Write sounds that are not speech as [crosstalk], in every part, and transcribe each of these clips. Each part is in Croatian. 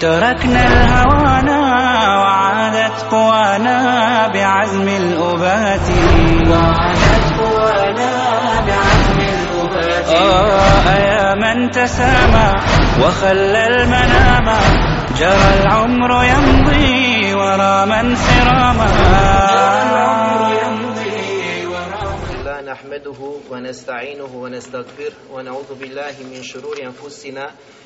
تركنا الهوانا وعادت قوانا بعزم الأبات. وعادت قوانا بعزم الأبات. آه يا من تسامى وخلى المنام. جرى العمر يمضي ورا من سراما. العمر يمضي ورا الله نحمده ونستعينه ونستغفره ونعوذ بالله من شرور أنفسنا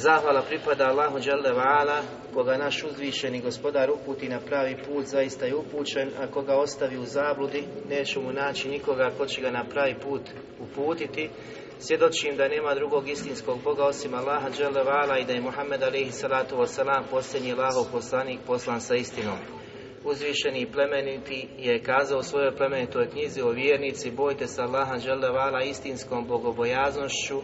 Zahvala pripada Allahu Đalla Vala, koga naš uzvišeni gospodar uputi na pravi put, zaista je upućen, a koga ostavi u zabludi, neće mu naći nikoga ko će ga na pravi put uputiti. Svjedočim da nema drugog istinskog Boga osim Allaha Đalla Vala i da je Muhammed alaihi salatu wasalam posljednji Allahov poslanik poslan sa istinom. Uzvišeni i plemeniti je kazao u svojoj plemenitoj knjizi o vjernici, bojte se Allaha Đalla Vala istinskom bogobojaznošću,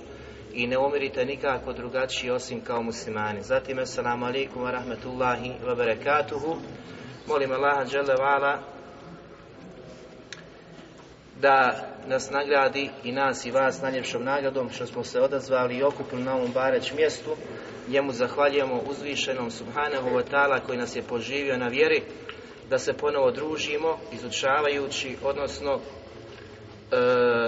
i ne umirite nikako drugačiji osim kao muslimani. Zatim, assalamu alaikum wa rahmatullahi wa barakatuhu. Molim Allaha dželle vala da nas nagradi i nas i vas najljepšom nagradom što smo se odazvali i okupili na ovom bareć mjestu. Njemu zahvaljujemo uzvišenom subhanahu wa ta'ala koji nas je poživio na vjeri da se ponovo družimo izučavajući, odnosno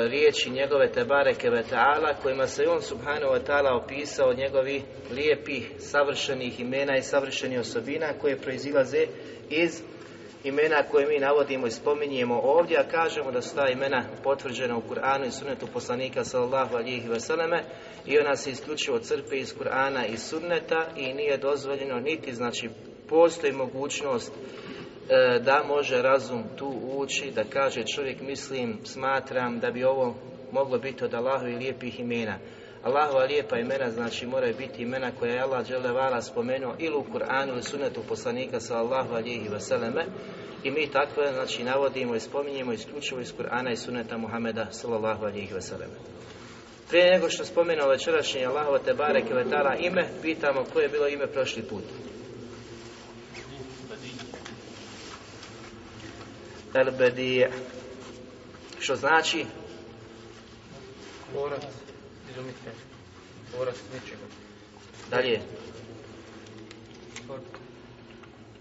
riječi njegove Tebare Kevetala kojima se on subhanahu wa ta'ala opisao njegovi lijepih, savršenih imena i savršenih osobina koje proizilaze iz imena koje mi navodimo i spominjemo ovdje, a kažemo da su ta imena potvrđena u Kur'anu i sunnetu poslanika sallallahu alihi vseleme i ona se isključivo crpe iz Kur'ana i sunneta i nije dozvoljeno niti znači postoji mogućnost da može razum tu ući, da kaže čovjek mislim, smatram da bi ovo moglo biti od Allahovi lijepih imena. Allahova lijepa imena znači moraju biti imena koja je Allah dželevala spomenuo ili u Kur'anu ili sunetu poslanika sa Allahu alihi vseleme i mi takve znači navodimo i spominjemo isključivo iz Kur'ana i suneta Muhameda sallallahu alihi vseleme. Prije nego što spomenuo večerašnje Allahova te bareke vetala ime, pitamo koje je bilo ime prošli put. El bedije što znači? Tvorac izumitelj tvorac ničega dalje.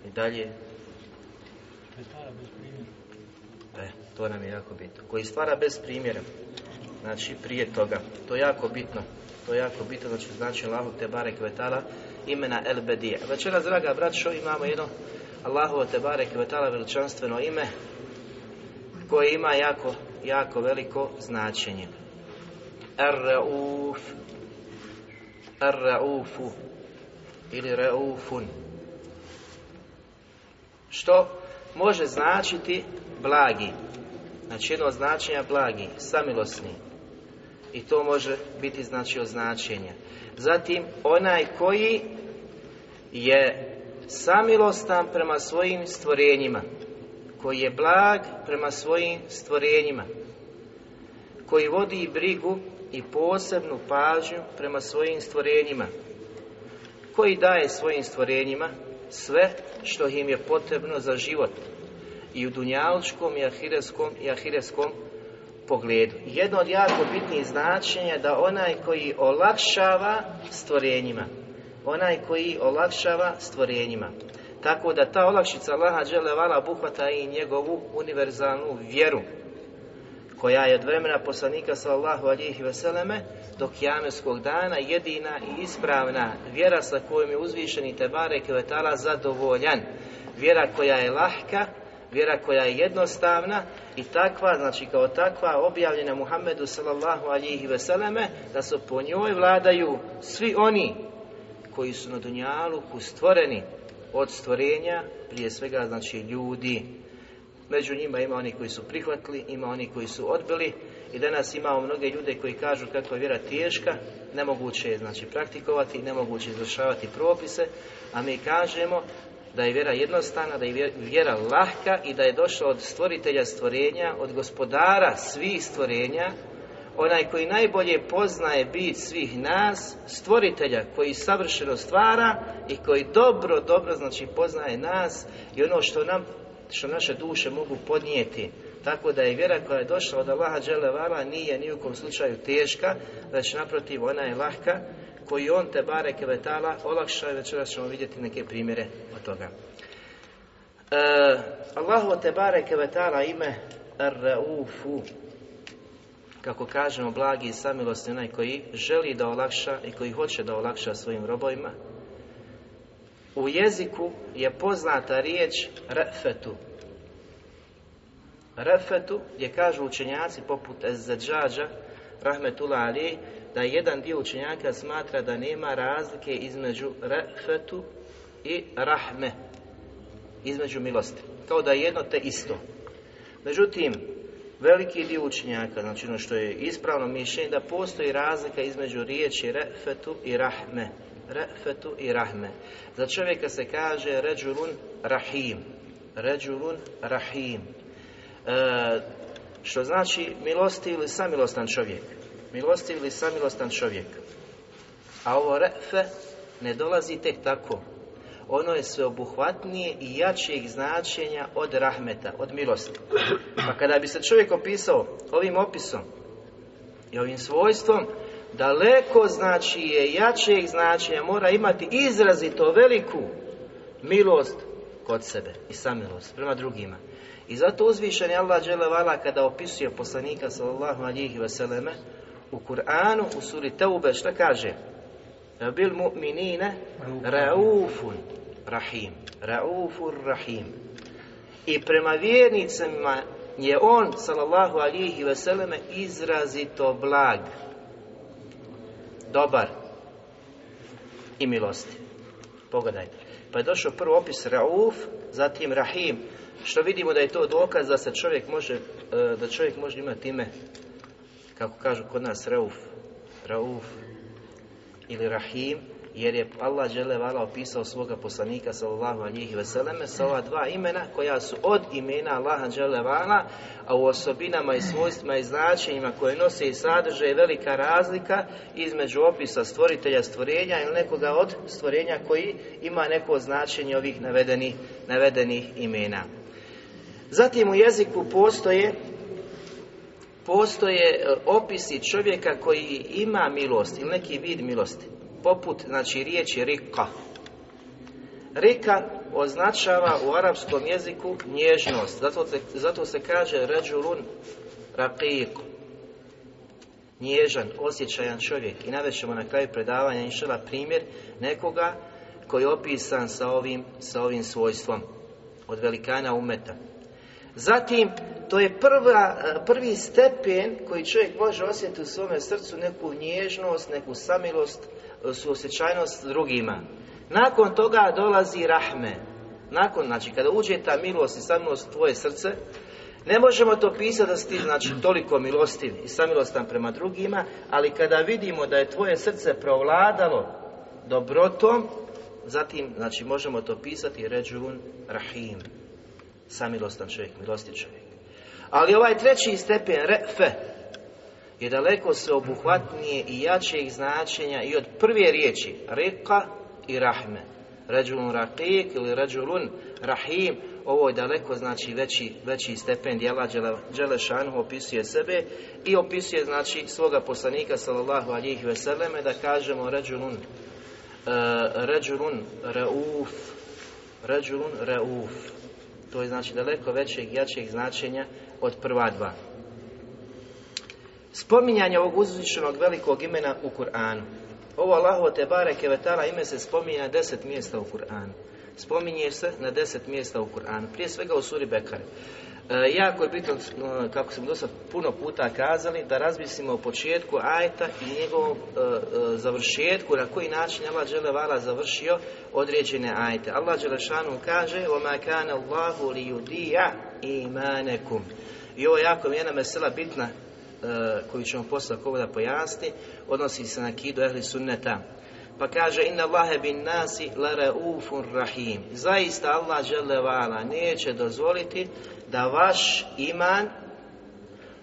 I dalje. E, to nam je jako bitno. Koji stvara bez primjera. Znači prije toga. To je jako bitno. To je jako bitno znači znači Allahu te barek vetala imena el bedije večeras draga braćo imamo jedno Allahovo te barek vetala veličanstveno ime koje ima jako, jako veliko značenje. Ar-Rauf. Ar-Raufu. Ili Raufun. Što može značiti blagi? Znači jedno od značenja blagi samilosni. I to može biti znači označenje. Zatim onaj koji je samilostan prema svojim stvorenjima koji je blag prema svojim stvorenjima, koji vodi brigu i posebnu pažnju prema svojim stvorenjima, koji daje svojim stvorenjima sve što im je potrebno za život i u dunjalučkom i ahireskom i ahireskom pogledu. Jedno od jako bitnih značenja da onaj koji olakšava stvorenjima, onaj koji olakšava stvorenjima, tako da ta olakšica Allaha dželevala obuhvata i njegovu univerzalnu vjeru koja je od vremena poslanika sallahu alihi veseleme do kijameskog dana jedina i ispravna vjera sa kojom je uzvišeni Tebare Kvetala zadovoljan. Vjera koja je lahka, Vjera koja je jednostavna i takva, znači kao takva objavljena Muhammedu sallallahu alihi veseleme, da su po njoj vladaju svi oni koji su na Dunjaluku stvoreni od stvorenja, prije svega znači ljudi. Među njima ima oni koji su prihvatili, ima oni koji su odbili i danas imamo mnoge ljude koji kažu kako je vjera teška, nemoguće je znači praktikovati, nemoguće izvršavati propise, a mi kažemo da je vjera jednostavna, da je vjera lahka i da je došla od stvoritelja stvorenja, od gospodara svih stvorenja, onaj koji najbolje poznaje bit svih nas, stvoritelja koji savršeno stvara i koji dobro, dobro znači poznaje nas i ono što nam što naše duše mogu podnijeti. Tako da je vjera koja je došla od Allaha Đelevala nije ni u kom slučaju teška, već naprotiv ona je lahka, koji on te bare kevetala olakša i večeras ćemo vidjeti neke primjere od toga. E, Allahu te bare kevetala ime Ar-Raufu kako kažemo blagi i samilosni onaj koji želi da olakša i koji hoće da olakša svojim robovima u jeziku je poznata riječ refetu refetu je kažu učenjaci poput Ezzeđađa rahmetullah ali da jedan dio učenjaka smatra da nema razlike između refetu i rahme između milosti kao da je jedno te isto. Međutim veliki dio učenjaka znači ono što je ispravno mišljenje da postoji razlika između riječi refetu i rahme. Refetu i rahme. Za čovjeka se kaže ređulun rahim. Ređulun rahim. E, što znači milosti ili samilostan čovjek? Milostiv ili samilostan čovjek. A ovo refe ne dolazi tek tako. Ono je sveobuhvatnije i jačijeg značenja od rahmeta, od milosti. Pa kada bi se čovjek opisao ovim opisom i ovim svojstvom, daleko znači je jačijeg značenja, mora imati izrazito veliku milost kod sebe i samilost prema drugima. I zato uzvišen je Allah dželevala kada opisuje poslanika sallallahu alihi veseleme, u Kur'anu, u suri Teube, šta kaže? Bil mu'minine raufun rahim. Raufun rahim. I prema vjernicama je on, sallallahu alihi veseleme, izrazito blag. Dobar. I milosti. Pogledajte. Pa je došao prvo opis Rauf, zatim Rahim. Što vidimo da je to dokaz da se čovjek može, da čovjek može imati ime kako kažu kod nas Rauf, Rauf ili Rahim, jer je Allah vala opisao svoga poslanika sallallahu alihi veseleme sa ova dva imena koja su od imena Allaha vala, a u osobinama i svojstvima i značenjima koje nose i sadrže velika razlika između opisa stvoritelja stvorenja ili nekoga od stvorenja koji ima neko značenje ovih navedenih, navedenih imena. Zatim u jeziku postoje postoje e, opisi čovjeka koji ima milost ili neki vid milosti. Poput, znači, riječi rika. Rika označava u arapskom jeziku nježnost. Zato, zato se kaže ređulun raqiq. Nježan, osjećajan čovjek. I navećemo na kraju predavanja inšala primjer nekoga koji je opisan sa ovim, sa ovim svojstvom od velikana umeta. Zatim, to je prva, prvi stepen koji čovjek može osjetiti u svome srcu neku nježnost, neku samilost, suosjećajnost s drugima. Nakon toga dolazi rahme. Nakon, znači, kada uđe ta milost i samilost tvoje srce, ne možemo to pisati da si ti, znači, toliko milostiv i samilostan prema drugima, ali kada vidimo da je tvoje srce provladalo dobrotom, zatim, znači, možemo to pisati ređun rahim samilostan čovjek, milosti čovjek. Ali ovaj treći stepen, refe, je daleko sveobuhvatnije i jačeg značenja i od prve riječi, reka i rahme. Ređulun raqiq ili ređulun rahim, ovo je daleko znači veći, veći stepen djela Đelešanu opisuje sebe i opisuje znači svoga poslanika sallallahu alihi veseleme da kažemo ređulun uh, ređulun rauf ređulun rauf to je znači daleko većeg, jačeg značenja od prva dva Spominjanje ovog uzvišenog velikog imena u Kur'anu. Ovo Allahovo te bareke vetala ime se spominja deset mjesta u Kur'anu. spominje se na deset mjesta u Kur'anu. Prije svega u suri Bekare. E, jako je bitno, e, kako smo dosta puno puta kazali, da razmislimo o početku ajta i njegovom e, završetku, na koji način Allah Đelevala završio određene ajte. Allah Đelešanu kaže وَمَا كَانَ اللَّهُ لِيُدِيَ إِمَانَكُمْ I ovo je jako jedna mesela bitna koju ćemo poslije ako da pojasni, odnosi se na kidu ehli sunneta. Pa kaže inna Allahe bin nasi la raufun rahim. Zaista Allah vala neće dozvoliti da vaš iman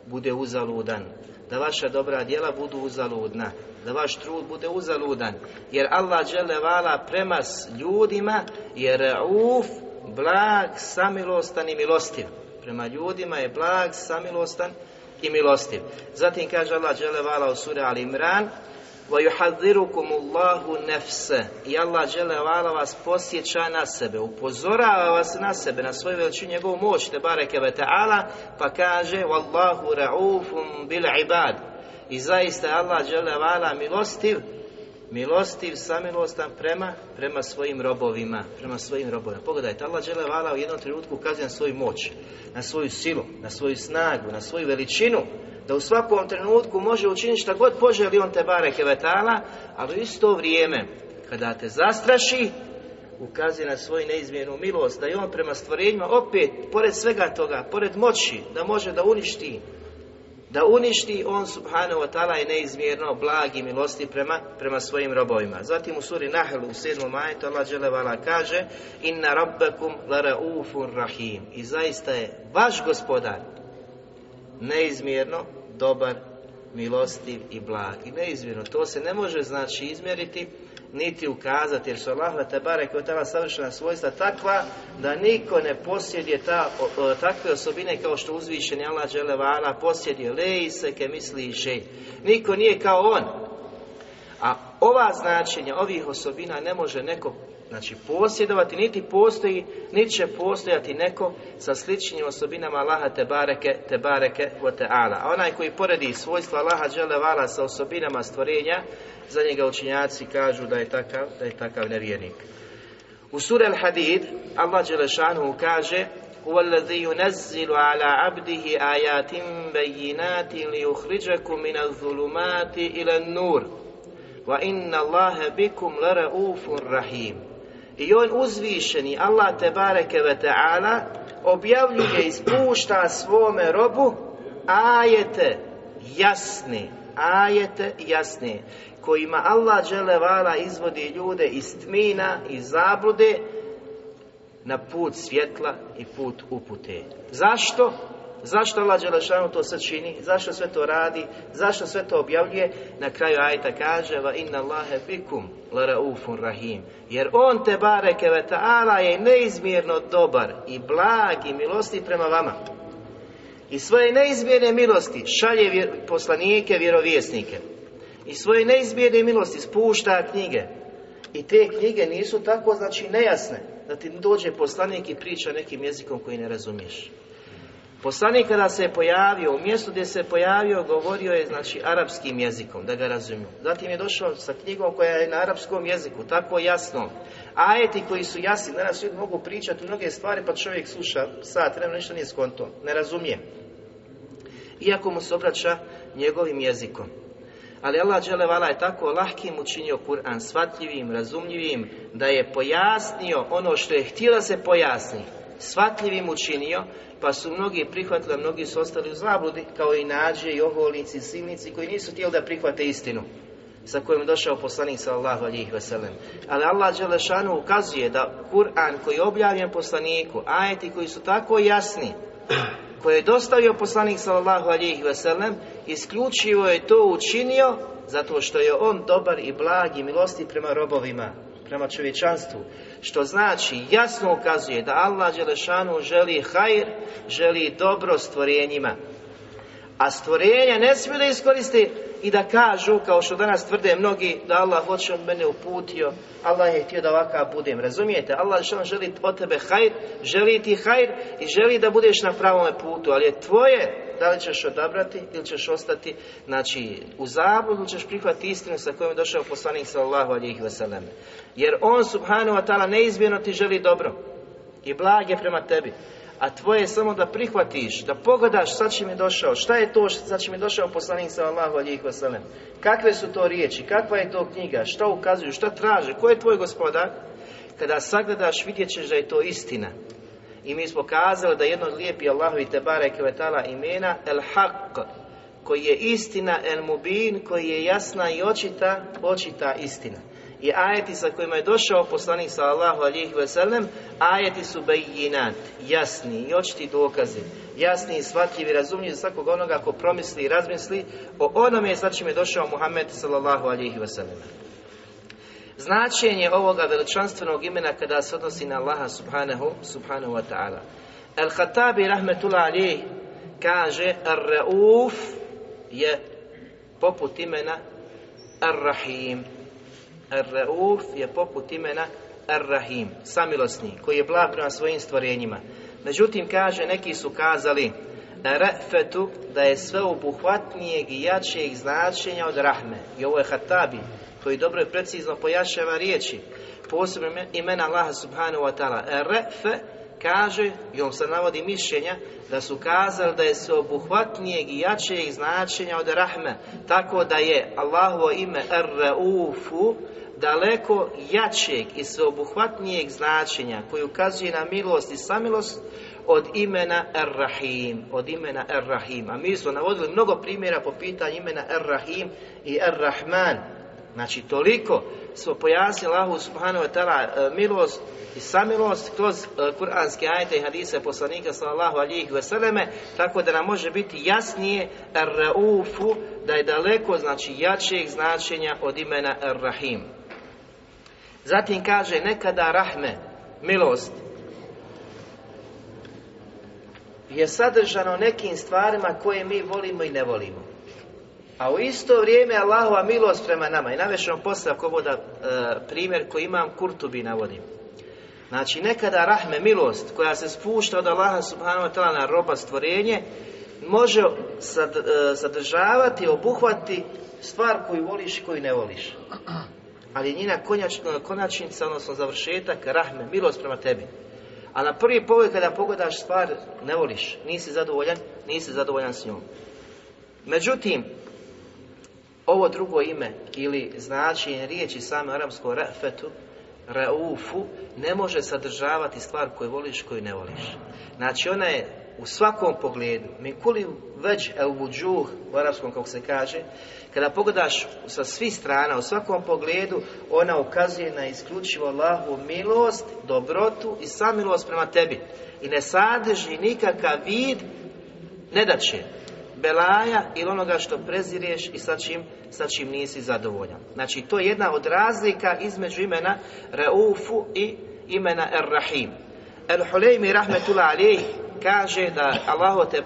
bude uzaludan, da vaša dobra djela budu uzaludna, da vaš trud bude uzaludan. Jer Allah vala prema ljudima je rauf, blag, samilostan i milostiv. Prema ljudima je blag, samilostan i milostiv. Zatim kaže Allah vala u suri Al Imran وَيُحَذِّرُكُمُ اللَّهُ نَفْسَ I Allah žele vala vas posjeća na sebe, upozorava vas na sebe, na svoju veličinu, njegovu moć, te bareke ve ta'ala, pa kaže وَاللَّهُ رَعُوفٌ بِالْعِبَادِ I zaista Allah žele vala milostiv, milostiv, samilostan prema, prema svojim robovima, prema svojim robovima. Pogledajte, Allah žele vala u jednom trenutku ukazuje na svoju moć, na svoju silu, na svoju snagu, na svoju veličinu, da u svakom trenutku može učiniti šta god poželi on te bare kevetala, ali u isto vrijeme, kada te zastraši, ukazuje na svoju neizmjernu milost, da je on prema stvorenjima opet, pored svega toga, pored moći, da može da uništi, da uništi on subhanahu wa ta'ala je neizmjerno blag i milosti prema, prema svojim robovima. Zatim u suri Nahl u sedmom majetu Allah dželevala kaže Inna rabbakum la rahim i zaista je vaš gospodar neizmjerno dobar, milostiv i blag. I neizmjerno, to se ne može znači izmjeriti niti ukazati, jer su Allah te bare koja tamo savršena svojstva takva da niko ne posjeduje ta, takve osobine kao što uzvišeni Allah dželevala posjeduje lej se ke misli i Niko nije kao on. A ova značenja ovih osobina ne može neko Znači posjedovati niti postoji, niti će postojati neko sa sličnim osobinama Allaha te bareke, te bareke wa ta'ala. A onaj koji poredi svojstva Allaha vala sa osobinama stvorenja, za njega učinjaci kažu da je takav, da je takav nevjernik. U sura Al-Hadid Allah Đelešanu kaže هو الذي ينزل على عبده آيات بينات ليخرجكم من الظلمات إلى النور وإن الله بكم لرؤوف رحيم i on uzvišeni, Allah te bareke ve ta'ala, objavljuje i spušta svome robu ajete jasne, ajete jasne, kojima Allah vala izvodi ljude iz tmina, i zablude, na put svjetla i put upute. Zašto? Zašto Allah Đelešanu to sve čini? Zašto sve to radi? Zašto sve to objavljuje? Na kraju ajta kaže Va inna Allahe bikum laraufun rahim. Jer on te bareke ve ta'ala je neizmjerno dobar i blag i milosti prema vama. I svoje neizmjerne milosti šalje poslanike, vjerovjesnike. I svoje neizmjerne milosti spušta knjige. I te knjige nisu tako, znači, nejasne. Da ti dođe poslanik i priča nekim jezikom koji ne razumiješ. Poslanik kada se je pojavio, u mjestu gdje se je pojavio, govorio je znači arapskim jezikom, da ga razumiju. Zatim je došao sa knjigom koja je na arapskom jeziku, tako jasno. Ajeti koji su jasni, danas ljudi mogu pričati mnoge stvari, pa čovjek sluša sat, nema nešto nije skonto, ne razumije. Iako mu se obraća njegovim jezikom. Ali Allah dželevala je tako lahkim učinio Kur'an, shvatljivim, razumljivim, da je pojasnio ono što je htio da se pojasni. Shvatljivim učinio, pa su mnogi prihvatili, a mnogi su ostali u zabludi, kao i nađe i oholnici, i silnici, koji nisu htjeli da prihvate istinu sa kojim je došao poslanik sallallahu alihi veselem. Ali Allah Đelešanu ukazuje da Kur'an koji je objavljen poslaniku, ajeti koji su tako jasni, koje je dostavio poslanik sallallahu alihi veselem, isključivo je to učinio zato što je on dobar i blag i milosti prema robovima, prema čovječanstvu. Što znači, jasno ukazuje da Allah Đelešanu želi hajr, želi dobro stvorenjima. A stvorenja ne smiju da iskoriste i da kažu, kao što danas tvrde mnogi, da Allah hoće on mene uputio, Allah je htio da ovakav budem. Razumijete? Allah želi od tebe hajr, želi ti hajr i želi da budeš na pravome putu, ali je tvoje da li ćeš odabrati ili ćeš ostati znači, u zabludu ili ćeš prihvatiti istinu sa kojom je došao poslanik sallallahu alihi wasallam. Jer on subhanahu wa ta'ala neizmjerno ti želi dobro i blage prema tebi. A tvoje je samo da prihvatiš, da pogledaš sa čim je došao, šta je to sa čim je došao poslanik sallallahu alihi wasallam. Kakve su to riječi, kakva je to knjiga, šta ukazuju, šta traže, ko je tvoj gospodar? Kada sagledaš vidjet ćeš da je to istina. I mi smo kazali da jedno od lijepi Allahu i Tebare Kvetala imena El Haq, koji je istina El Mubin, koji je jasna i očita, očita istina. I ajeti sa kojima je došao poslanik sallallahu alihi wasallam, ajeti su bejinat, jasni i očiti dokazi, jasni i shvatljivi, razumljivi za svakog onoga ko promisli i razmisli o onome sa čim je došao Muhammed sallallahu alihi wasallam. Značenje ovoga veličanstvenog imena kada se odnosi na Allaha subhanahu, subhanahu wa ta'ala. Al-Khattabi rahmetullah alijih kaže Ar-Rauf je poput imena Ar-Rahim. Ar-Rauf je poput imena Ar-Rahim, samilosni, koji je blag prema svojim stvorenjima. Međutim, kaže, neki su kazali Rafetu da je sve obuhvatnijeg i jačijeg značenja od Rahme. I ovo je Hatabi, koji dobro i precizno pojašava riječi. Posebno imena Allaha subhanahu wa ta'ala. Rafe kaže, i on se navodi mišljenja, da su kazali da je sve obuhvatnijeg i jačijeg značenja od Rahme. Tako da je Allahovo ime Ar-Raufu daleko jačeg i sveobuhvatnijeg značenja koji ukazuje na milost i samilost od imena Ar-Rahim, od imena Ar-Rahim. A mi smo navodili mnogo primjera po pitanju imena Ar-Rahim i Ar-Rahman. Znači, toliko smo pojasnili Allahu subhanahu wa ta'ala milost i samilost kroz kuranske ajete i hadise poslanika sallallahu alihi vseleme, tako da nam može biti jasnije Ar-Raufu, da je daleko, znači, jačeg značenja od imena Ar-Rahim. Zatim kaže, nekada rahme, milost, je sadržano nekim stvarima koje mi volimo i ne volimo. A u isto vrijeme Allahova milost prema nama. I navešemo poslije ako voda e, primjer koji imam Kurtubi navodim. Znači nekada rahme, milost koja se spušta od Allaha subhanahu wa ta'ala na roba stvorenje može sad, e, sadržavati, obuhvati stvar koju voliš i koju ne voliš. Ali je njena konačnica, odnosno završetak, rahme, milost prema tebi. A na prvi pogled kada pogledaš stvar, ne voliš, nisi zadovoljan, nisi zadovoljan s njom. Međutim, ovo drugo ime ili značenje riječi same arapsko rafetu, raufu, ne može sadržavati stvar koju voliš, koju ne voliš. Znači ona je u svakom pogledu, mi kuli već el vuđuh, u arapskom kako se kaže, kada pogledaš sa svih strana, u svakom pogledu, ona ukazuje na isključivo Allahu milost, dobrotu i samilost prema tebi. I ne sadrži nikakav vid nedaće, belaja ili onoga što prezireš i sa čim, sa čim nisi zadovoljan. Znači, to je jedna od razlika između imena Raufu i imena Ar-Rahim. Al-Hulejmi rahmetullah alijih kaže da Allahu te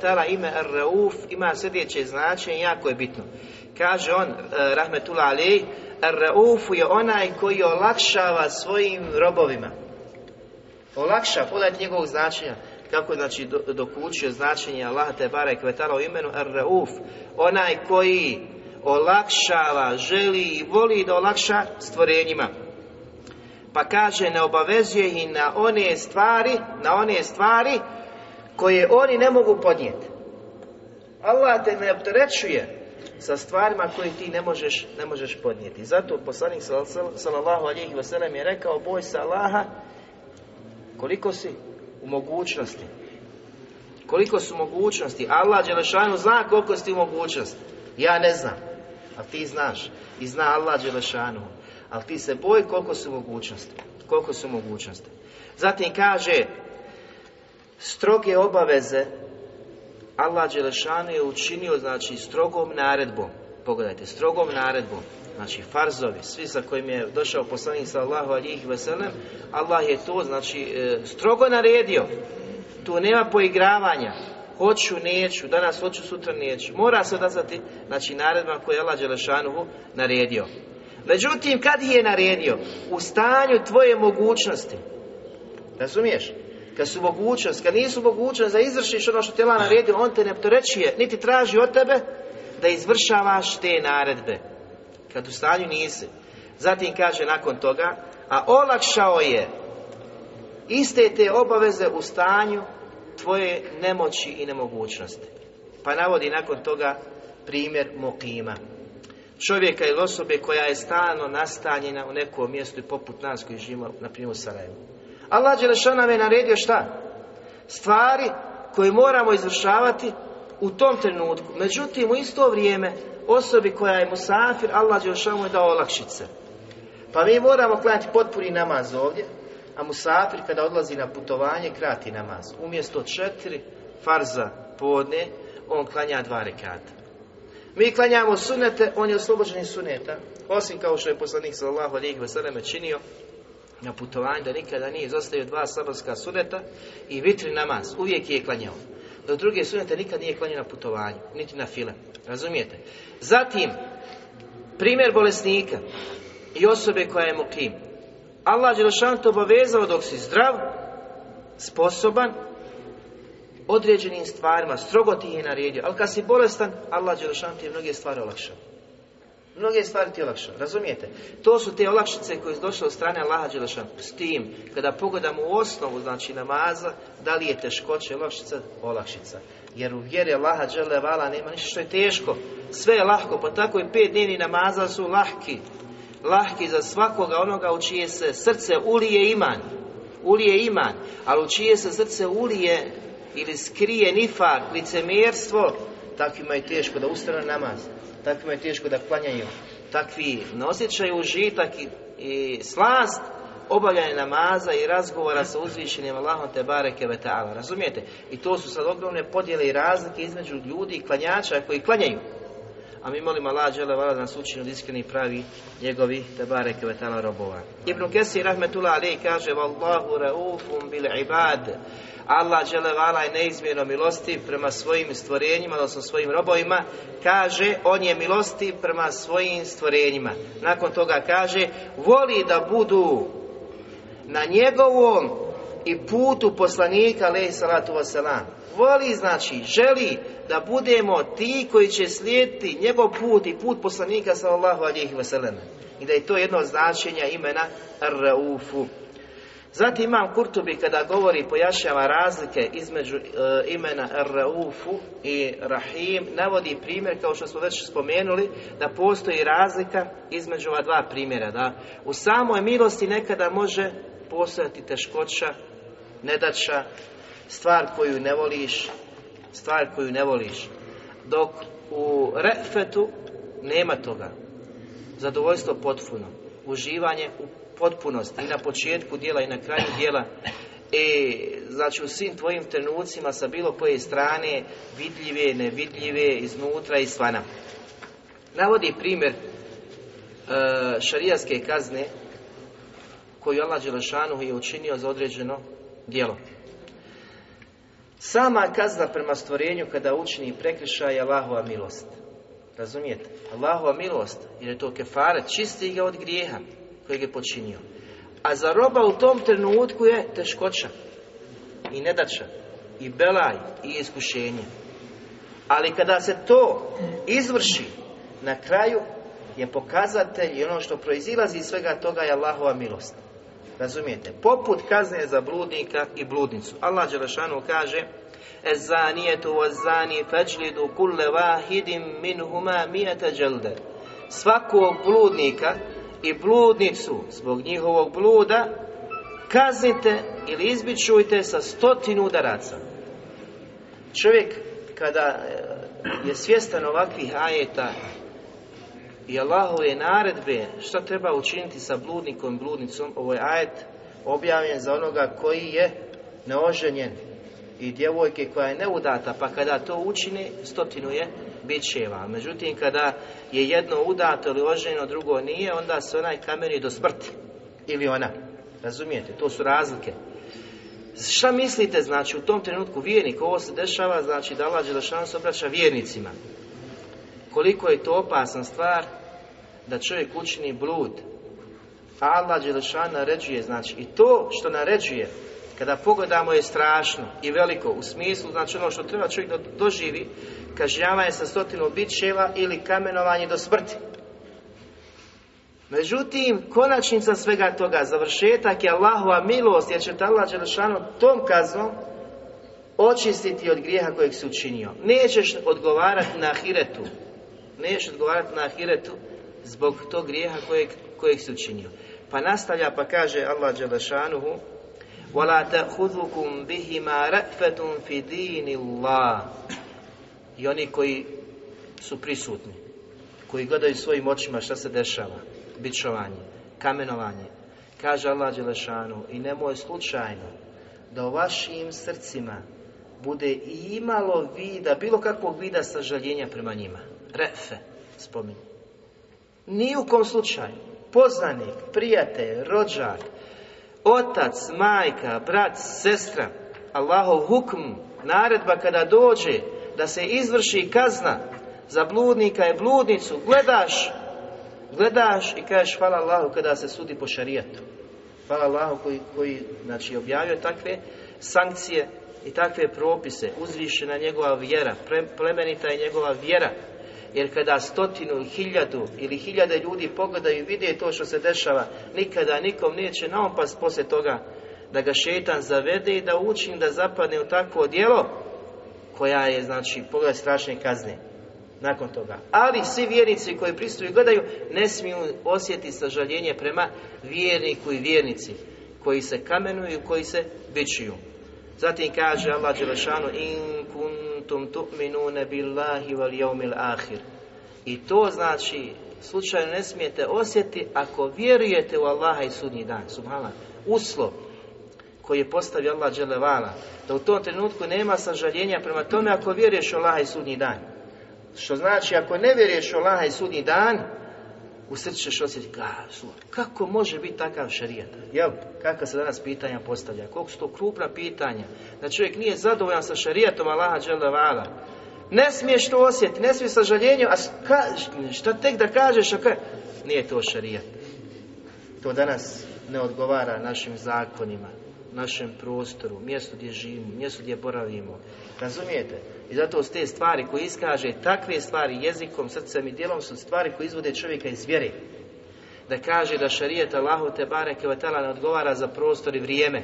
taala ime Ar-Rauf ima sljedeće značenje, jako je bitno. Kaže on, rahmetullah alijih, Ar-Rauf je onaj koji olakšava svojim robovima. Olakša, pogledajte njegovog značenja kako je znači dok učio značenje Allaha te barek vetala u imenu Ar-Rauf, onaj koji olakšava, želi i voli da olakša stvorenjima. Pa kaže ne obavezuje i na one stvari, na one stvari koje oni ne mogu podnijeti. Allah te ne opterećuje sa stvarima koje ti ne možeš, ne možeš podnijeti. Zato poslanik sallallahu alejhi ve sellem je rekao boj se Allaha koliko si u mogućnosti. Koliko su mogućnosti? Allah Đelešanu zna koliko si u mogućnosti. Ja ne znam, ali ti znaš. I zna Allah Đelešanu. Ali ti se boj koliko su mogućnosti. Koliko su mogućnosti. Zatim kaže, stroge obaveze Allah Đelešanu je učinio, znači, strogom naredbom. Pogledajte, strogom naredbom. Znači, farzovi, svi sa kojim je došao poslanik sallahu alihi veselem, Allah je to, znači, strogo naredio. Tu nema poigravanja. Hoću, neću, danas hoću, sutra neću. Mora se odazvati, znači, naredbama koje je Allah Đelešanuhu naredio. Međutim, kad je naredio? U stanju tvoje mogućnosti. Razumiješ? kad su mogućnost, kad nisu mogućnost da izvršiš ono što te Allah naredio, on te ne opterećuje, niti traži od tebe da izvršavaš te naredbe. Kad u stanju nisi. Zatim kaže nakon toga, a olakšao je iste te obaveze u stanju tvoje nemoći i nemogućnosti. Pa navodi nakon toga primjer Mokima. Čovjeka ili osobe koja je stalno nastanjena u nekom mjestu i poput nas koji živimo, na primjer u Sarajevu. Allah Đelešan nam naredio šta? Stvari koje moramo izvršavati u tom trenutku. Međutim, u isto vrijeme osobi koja je musafir, Allah Đelešan mu je dao olakšice. Pa mi moramo klanjati potpuni namaz ovdje, a musafir kada odlazi na putovanje krati namaz. Umjesto četiri farza podne, on klanja dva rekata. Mi klanjamo sunete, on je oslobođen suneta, osim kao što je poslanik sallallahu alejhi ve činio na putovanju da nikada nije izostavio dva saborska suneta i vitri namaz, uvijek je klanjao. Do druge sunete nikad nije klanjao na putovanju, niti na file. Razumijete? Zatim, primjer bolesnika i osobe koja je mukim. Allah Đelešan to obavezao dok si zdrav, sposoban, određenim stvarima, strogo ti je naredio, ali kad si bolestan, Allah Đelešan ti je mnoge stvari olakšao. Mnoge stvari ti olakša, razumijete? To su te olakšice koje su došle od strane Allaha Đelešan. S tim, kada pogledamo u osnovu, znači namaza, da li je teškoće olakšica? Olakšica. Jer u vjeri Allaha Đelevala nema ništa što je teško. Sve je lahko, pa tako i pet dnevni namaza su lahki. Lahki za svakoga onoga u čije se srce ulije iman. Ulije iman, ali u čije se srce ulije ili skrije nifak, licemjerstvo, takvima je teško da ustane namaz, takvima je teško da klanjaju, takvi ne osjećaju užitak i, i slast obavljanje namaza i razgovora sa uzvišenim Allahom te bareke ve ta'ala. Razumijete? I to su sad ogromne podjele i razlike između ljudi i klanjača koji klanjaju. A mi molimo Allah dželle vala da nas učini od iskreni pravi njegovi te bareke ve ta'ala robova. Ibn Kesir rahmetullah alejhi kaže: "Wallahu raufun bil ibad." Allah dželevala je neizmjerno milostiv prema svojim stvorenjima, odnosno svojim robovima, kaže, on je milostiv prema svojim stvorenjima. Nakon toga kaže, voli da budu na njegovom i putu poslanika, alaih salatu wasalam. Voli, znači, želi da budemo ti koji će slijediti njegov put i put poslanika, sallallahu alihi wasalam. I da je to jedno značenja imena Ar-Raufu. Zatim imam Kurtubi kada govori pojašnjava razlike između e, imena Ar-Raufu i Rahim, navodi primjer kao što smo već spomenuli da postoji razlika između ova dva primjera. Da u samoj milosti nekada može postojati teškoća, nedaća, stvar koju ne voliš, stvar koju ne voliš. Dok u refetu nema toga. Zadovoljstvo potpuno. Uživanje u potpunosti i na početku dijela i na kraju dijela e, znači u svim tvojim trenucima sa bilo koje strane vidljive, nevidljive, iznutra i svana. Navodi primjer e, šarijaske kazne koju Allah Đelešanu je učinio za određeno djelo. Sama kazna prema stvorenju kada učini prekršaj je Allahova milost. Razumijete? Allahova milost, jer je to kefaret, čisti ga od grijeha kojeg je počinio. A za roba u tom trenutku je teškoća i nedača i belaj i iskušenje. Ali kada se to izvrši na kraju je pokazatelj i ono što proizilazi iz svega toga je Allahova milost. Razumijete? Poput kazne za bludnika i bludnicu. Allah Đelešanu kaže Ezanijetu vazani feđlidu kulle vahidim minhuma mijete dželde. Svakog bludnika i bludnicu zbog njihovog bluda kaznite ili izbičujte sa stotinu udaraca. Čovjek kada je svjestan ovakvih ajeta i Allahove naredbe šta treba učiniti sa bludnikom i bludnicom, ovo je ajet objavljen za onoga koji je neoženjen i djevojke koja je neudata, pa kada to učini, stotinu je bićeva. Međutim, kada je jedno udato ili oženjeno, drugo nije, onda se onaj kameni do smrti. Ili ona. Razumijete? To su razlike. Šta mislite, znači, u tom trenutku vjernik, ovo se dešava, znači, da Allah Đelešan se obraća vjernicima. Koliko je to opasna stvar da čovjek učini blud. Allah Đelešan naređuje, znači, i to što naređuje, kada pogledamo je strašno i veliko u smislu, znači ono što treba čovjek da doživi, kažnjavanje sa stotinu bićeva ili kamenovanje do smrti. Međutim, konačnica svega toga, završetak je Allahova milost, jer će te Allah Đelešanu tom kaznom očistiti od grijeha kojeg si učinio. Nećeš odgovarati na ahiretu. Nećeš odgovarati na ahiretu zbog tog grijeha kojeg, kojeg si učinio. Pa nastavlja pa kaže Allah Đelešanuhu وَلَا تَأْخُذُكُمْ بِهِمَا رَأْفَةٌ فِي دِينِ اللَّهِ I oni koji su prisutni, koji gledaju svojim očima šta se dešava, bičovanje, kamenovanje, kaže Allah Đelešanu i nemoj slučajno da u vašim srcima bude i imalo vida, bilo kakvog vida sažaljenja prema njima. Refe, spominje. Ni u kom slučaju. Poznanik, prijatelj, rođak, otac, majka, brat, sestra, Allahov hukm, naredba kada dođe da se izvrši kazna za bludnika i bludnicu, gledaš, gledaš i kažeš hvala Allahu kada se sudi po šarijetu. Hvala Allahu koji, koji znači, objavio takve sankcije i takve propise, uzvišena njegova vjera, plemenita je njegova vjera, jer kada stotinu, hiljadu ili hiljade ljudi pogledaju i vide to što se dešava, nikada nikom neće naopast poslije toga da ga šetan zavede i da učini da zapadne u takvo djelo koja je, znači, pogled strašne kazne nakon toga. Ali svi vjernici koji pristuju i gledaju ne smiju osjetiti sažaljenje prema vjerniku i vjernici koji se kamenuju i koji se bičuju. Zatim kaže Allah Đelešanu in kuntum tu'minune billahi wal yawmil ahir. I to znači slučajno ne smijete osjetiti ako vjerujete u Allaha i sudnji dan. Subhala. Uslov koji je postavio Allah Đelevala da u tom trenutku nema sažaljenja prema tome ako vjeruješ u Allaha i sudnji dan. Što znači ako ne vjeruješ u Allaha i sudnji dan u srcu ćeš osjetiti kako može biti takav šarijat jel, kakva se danas pitanja postavlja? Koliko su to krupna pitanja. Da čovjek nije zadovoljan sa šarijatom Allaha dželevala ne smiješ to osjetiti, ne smiješ sažaljenju a ka, šta tek da kažeš a nije to šarijat to danas ne odgovara našim zakonima našem prostoru, mjestu gdje živimo, mjestu gdje boravimo. Razumijete? I zato s te stvari koje iskaže takve stvari jezikom, srcem i djelom su stvari koje izvode čovjeka iz vjere. Da kaže da šarijet Allahu te bareke ne odgovara za prostor i vrijeme.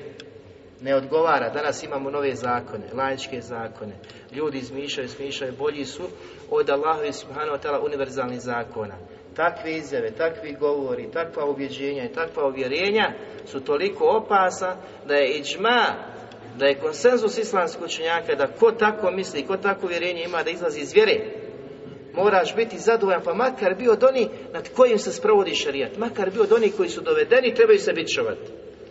Ne odgovara. Danas imamo nove zakone, laičke zakone. Ljudi izmišljaju, smišljaju, bolji su od Allahu i subhanahu wa univerzalnih zakona takve izjave, takvi govori, takva ubjeđenja i takva uvjerenja su toliko opasa da je iđma, da je konsenzus islamskog učenjaka da ko tako misli, ko tako uvjerenje ima da izlazi iz vjere, moraš biti zadovoljan, pa makar bio od onih nad kojim se sprovodi šarijat, makar bio od onih koji su dovedeni, trebaju se bićovati.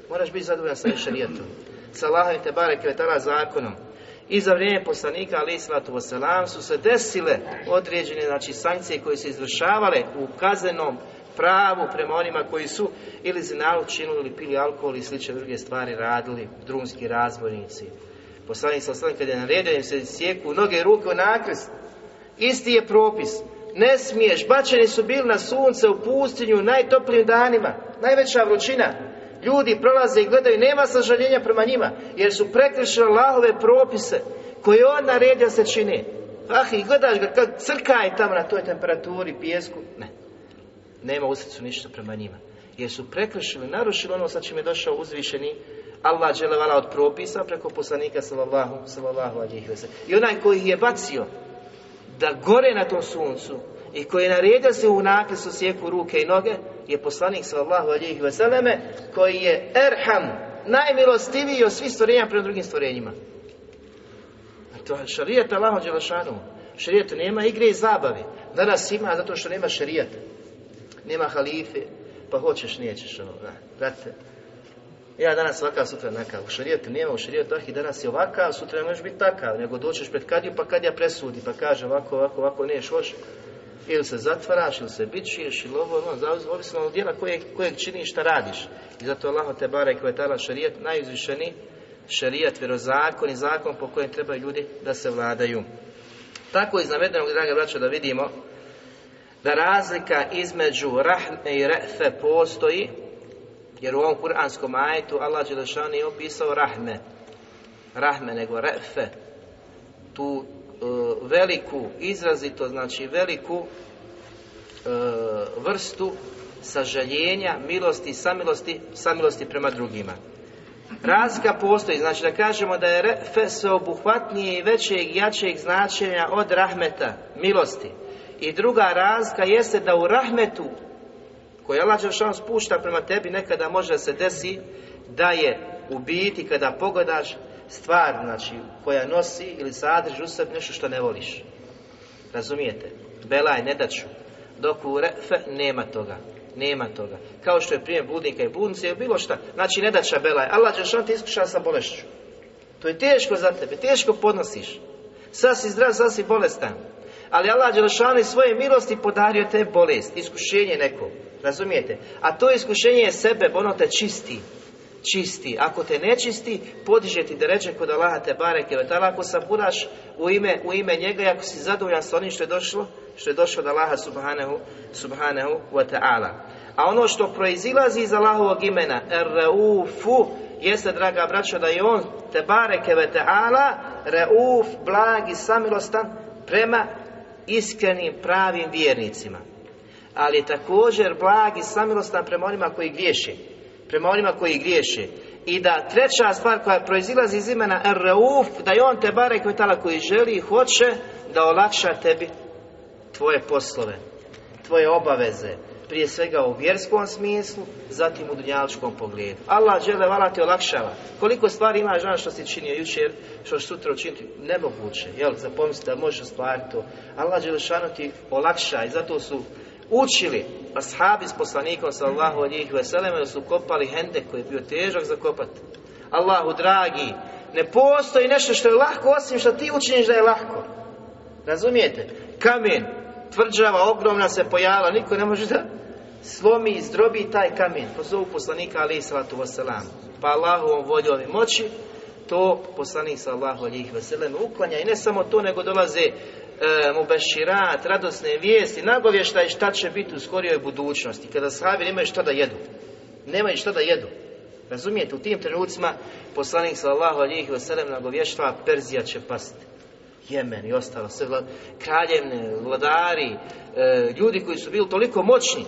Moraš biti zadovoljan sa šarijatom, sa Allahom te bareke zakonom. I za vrijeme poslanika ali islatu wasalam su se desile određene znači, sankcije koje su izvršavale u kaznenom pravu prema onima koji su ili zinalu činili ili pili alkohol i slične druge stvari radili, drumski razbojnici. Poslanik sa kad je naredio im se sjeku noge ruke u isti je propis. Ne smiješ, bačeni su bili na sunce u pustinju u najtoplijim danima, najveća vrućina. Ljudi prolaze i gledaju, nema sažaljenja prema njima, jer su prekršili Allahove propise koje on naredio se čini. Ah, i gledaš ga, kad crka je tamo na toj temperaturi, pijesku. Ne. Nema u srcu ništa prema njima. Jer su prekršili, narušili ono sa čim je došao uzvišeni Allah dželevala od propisa preko poslanika sallallahu, sallallahu alihi I onaj koji je bacio da gore na tom suncu i koji je naredio se u nakresu sjeku ruke i noge je poslanik sallallahu alihi vseleme koji je erham najmilostiviji od svih stvorenja prema drugim stvorenjima. A to je šarijet Allaho Đelešanu. Šarijet nema igre i zabave. Danas ima zato što nema šarijeta. Nema halife, pa hoćeš, nećeš. Ono, da, brate, ja danas ovakav, sutra nakav. U šarijetu nema, u šarijetu ah, i danas je ovakav, sutra ne možeš biti takav, nego doćeš pred kadiju, pa kadija presudi, pa kaže ovako, ovako, ovako, neš, hoćeš ili se zatvaraš, ili se bičuješ, ili ovo, ono, ovisno od djela kojeg, kojeg činiš, šta radiš. I zato Allah te bare koje je šarijet najuzvišeni, šarijat, vjerozakon i zakon po kojem trebaju ljudi da se vladaju. Tako iz navedenog, draga braća, da vidimo da razlika između rahme i refe postoji Jer u ovom kuranskom ajetu Allah Đelešanu je opisao rahme. Rahme, nego refe. Tu veliku, izrazito, znači veliku e, vrstu sažaljenja, milosti, samilosti, samilosti prema drugima. Razlika postoji, znači da kažemo da je refe sveobuhvatnije i većeg i jačeg značenja od rahmeta, milosti. I druga razlika jeste da u rahmetu koji Allah Đelšan spušta prema tebi nekada može se desi da je u biti kada pogledaš stvar znači, koja nosi ili sadrži u sebi nešto što ne voliš. Razumijete? Belaj, ne daću. Dok u refe nema toga. Nema toga. Kao što je primjer budnika i budnice ili bilo šta. Znači ne daća belaj. Allah Đelšan ti iskuša sa bolešću. To je teško za tebe, teško podnosiš. Sad si zdrav, sad si bolestan. Ali Allah Đelšanu svoje milosti podario te bolest, iskušenje neko. Razumijete? A to iskušenje je sebe, ono te čisti. Čisti. Ako te ne čisti, podiže ti da reče kod Allaha te bareke vetala ako saburaš u ime, u ime njega i ako si zadovoljan sa onim što je došlo, što je došlo od Allaha subhanahu, subhanahu wa ta'ala. A ono što proizilazi iz Allahovog imena, Raufu, jeste, draga braćo, da je on te bareke ve ta'ala, Rauf, blag i samilostan prema iskrenim, pravim vjernicima. Ali također blag i samilostan prema onima koji griješe. Prema onima koji griješe. I da treća stvar koja proizilazi iz imena Rauf, da je on te barek vetala koji želi i hoće da olakša tebi tvoje poslove, tvoje obaveze, prije svega u vjerskom smislu, zatim u dunjaličkom pogledu. Allah žele vala ti olakšava. Koliko stvari imaš danas što si činio jučer, što će sutra učiniti, nemoguće, jel, zapomisliti da možeš ostvariti to. Allah žele ti olakša i zato su učili ashabi s poslanikom sallahu alijih veseleme da su kopali hendek koji je bio težak za kopati. Allahu dragi, ne postoji nešto što je lahko osim što ti učiniš da je lahko. Razumijete? Kamen, tvrđava ogromna se pojavila, niko ne može da slomi i zdrobi taj kamen. Pozovu poslanika alaih salatu wasalam. Pa Allahovom voljom i moći to poslanik sallahu alijih veseleme uklanja i ne samo to nego dolaze e, mu beširat, radosne vijesti, nagovještaj šta će biti u skorijoj budućnosti, kada sahabi nemaju što da jedu. Nemaju što da jedu. Razumijete, u tim trenucima poslanik sallahu alijih veselem nagovještava Perzija će pasti. Jemen i ostalo, sve kraljevne, vladari, e, ljudi koji su bili toliko moćni,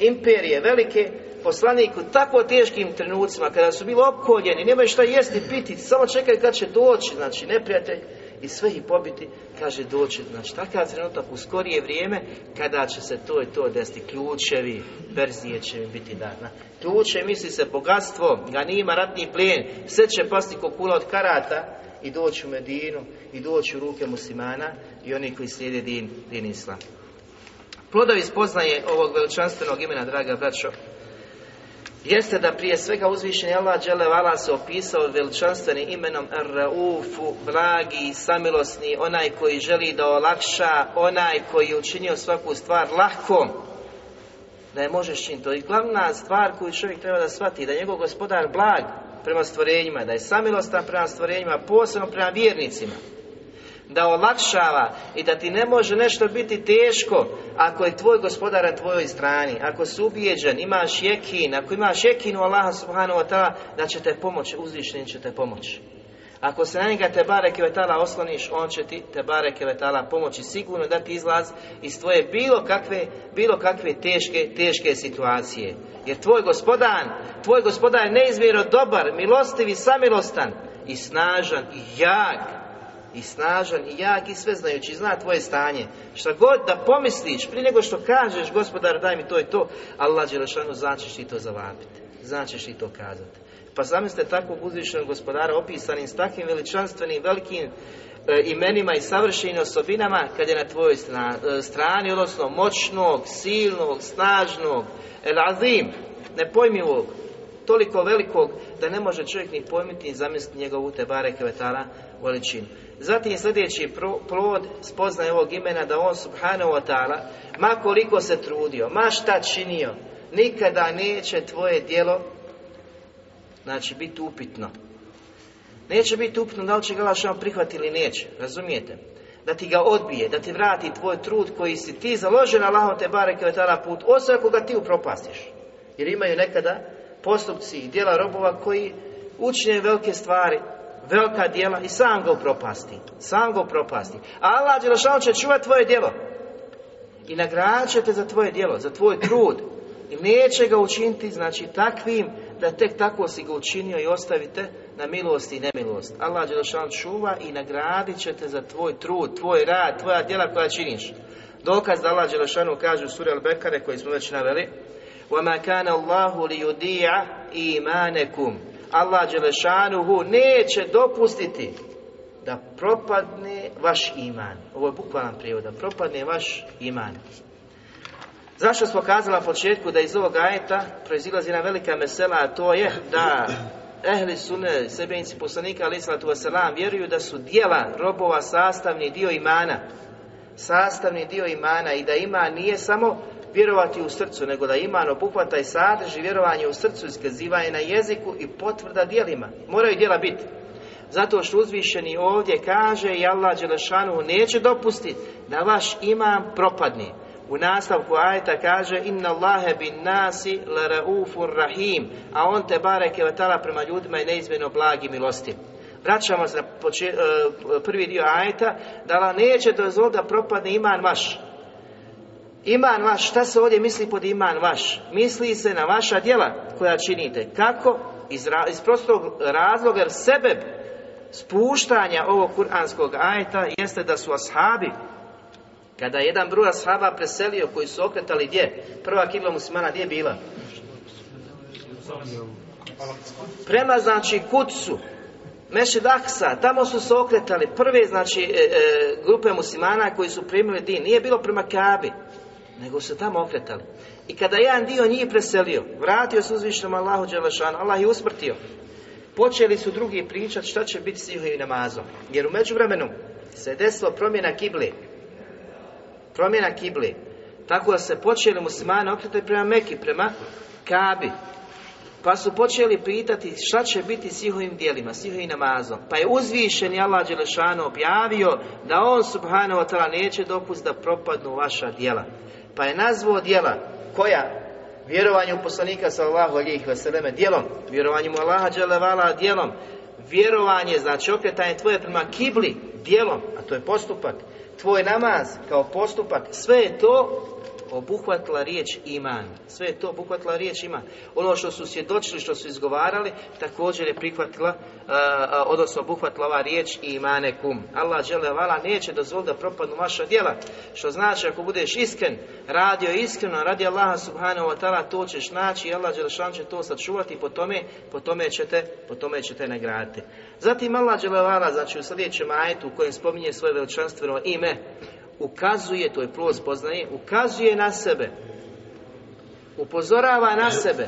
imperije velike, poslanik u tako teškim trenucima, kada su bili opkoljeni, nemaju šta jesti, piti, samo čekaju kad će doći, znači neprijatelj, i sve ih pobiti, kaže doći, znači takav trenutak u skorije vrijeme, kada će se to i to desiti, ključevi, verzije će biti dana. Ključe misli se bogatstvo, ganima, ratni plijen, sve će pasti kula od karata, i doći u Medinu i doći u ruke muslimana i oni koji slijede din, din islam. Plodovi spoznaje ovog veličanstvenog imena, draga braćo, jeste da prije svega uzvišeni Allah vala se opisao veličanstvenim imenom Ar-Raufu, blagi, samilosni, onaj koji želi da olakša, onaj koji je učinio svaku stvar lahkom, da je možeš činiti. To je glavna stvar koju čovjek treba da shvati, da je njegov gospodar blag, prema stvorenjima, da je samilostan prema stvorenjima, posebno prema vjernicima, da olakšava i da ti ne može nešto biti teško ako je tvoj gospodar na tvojoj strani, ako si ubijeđen, imaš jekin, ako imaš jekin u Allaha subhanahu wa ta'ala, da će te pomoći, uzvišen će te pomoći. Ako se na njega te bare kevetala osloniš, on će ti te bare kevetala pomoći sigurno da ti izlaz iz tvoje bilo kakve, bilo kakve teške, teške situacije. Jer tvoj gospodar, tvoj gospodar je neizmjerno dobar, milostiv i samilostan i snažan i jak i snažan i jak i sveznajući zna tvoje stanje. Šta god da pomisliš prije nego što kažeš gospodar daj mi to i to, Allah Đelešanu značiš ti to zavapiti. Značiš ti to kazati. Pa zamislite takvog uzvišenog gospodara opisanim s takvim veličanstvenim, velikim e, imenima i savršenim osobinama kad je na tvojoj e, strani, odnosno moćnog, silnog, snažnog, el azim, nepojmivog, toliko velikog da ne može čovjek ni pojmiti ni zamisliti njegovu te bare veličinu. Zatim sljedeći plod spoznaje ovog imena da on subhanahu wa ta'ala ma koliko se trudio, ma šta činio, nikada neće tvoje djelo znači biti upitno. Neće biti upitno da li će ga prihvati ili neće, razumijete? Da ti ga odbije, da ti vrati tvoj trud koji si ti založen Allahom te bareke tada put, osim ako ga ti upropastiš. Jer imaju nekada postupci i djela robova koji učine velike stvari, velika djela i sam ga propasti. Sam ga propasti. A Allah Đelešanu će čuvati tvoje djelo. I nagradit te za tvoje djelo, za tvoj trud. I neće ga učiniti, znači, takvim da tek tako si ga učinio i ostavite na milost i nemilost. Allah Đelešan čuva i nagradit će te za tvoj trud, tvoj rad, tvoja djela koja činiš. Dokaz da Allah Đelešanu kaže u suri Al-Bekare koji smo već naveli وَمَا كَانَ اللَّهُ لِيُدِيعَ إِيمَانَكُمْ Allah Đelešanuhu neće dopustiti da propadne vaš iman. Ovo je bukvalan prijevod, da propadne vaš iman. Zašto smo kazali na početku da iz ovog ajeta proizilazi jedna velika mesela, a to je da ehli sune, sebenici poslanika, ali salatu wasalam, vjeruju da su dijela robova sastavni dio imana. Sastavni dio imana i da ima nije samo vjerovati u srcu, nego da iman obuhvata i sadrži vjerovanje u srcu, iskazivanje na jeziku i potvrda dijelima. Moraju dijela biti. Zato što uzvišeni ovdje kaže i Allah Đelešanu neće dopustiti da vaš imam propadne. U nastavku ajeta kaže Inna Allahe bin nasi la raufur rahim A on te bareke vatala prema ljudima i neizmjerno blagi milosti Vraćamo se na e, prvi dio ajeta Da Allah neće dozvoliti da propadne iman vaš Iman vaš, šta se ovdje misli pod iman vaš? Misli se na vaša djela koja činite. Kako? Iz, iz prostog razloga jer sebe spuštanja ovog kuranskog ajeta jeste da su ashabi kada je jedan broj ashaba preselio koji su okretali gdje? Prva kibla muslimana gdje je bila? Prema znači Kutsu, Mešid Aksa, tamo su se okretali prve znači e, e, grupe muslimana koji su primili din. Nije bilo prema Kabi, nego su tamo okretali. I kada jedan dio njih preselio, vratio se uzvišnom Allahu Đelešanu, Allah je usmrtio. Počeli su drugi pričati šta će biti s njihovim namazom. Jer u međuvremenu se desilo promjena kibli. Promjena kibli. Tako da se počeli muslimani okretati prema Meki, prema Kabi. Pa su počeli pitati šta će biti s njihovim dijelima, s njihovim namazom. Pa je uzvišeni Allah Đelešanu objavio da on subhanahu wa ta'ala neće dopustiti da propadnu vaša djela. Pa je nazvao djela koja? Vjerovanje u poslanika sallallahu alijih vseleme djelom, vjerovanje u Allaha dželevala djelom, vjerovanje, znači okretanje tvoje prema kibli djelom, a to je postupak, tvoj namaz kao postupak, sve je to obuhvatila riječ iman. Sve je to obuhvatila riječ iman. Ono što su svjedočili, što su izgovarali, također je prihvatila, odnosno obuhvatila ova riječ imane kum. Allah vala neće dozvoliti da propadnu vaša djela. Što znači ako budeš iskren, radio iskreno, radi Allaha subhanahu wa ta'ala, to ćeš naći i Allah Đelešan će to sačuvati i po tome, po tome ćete, po tome ćete nagraditi. Zatim Allah vala, znači u sljedećem ajetu u kojem spominje svoje veličanstveno ime, ukazuje, to je prvo spoznaje, ukazuje na sebe, upozorava na sebe,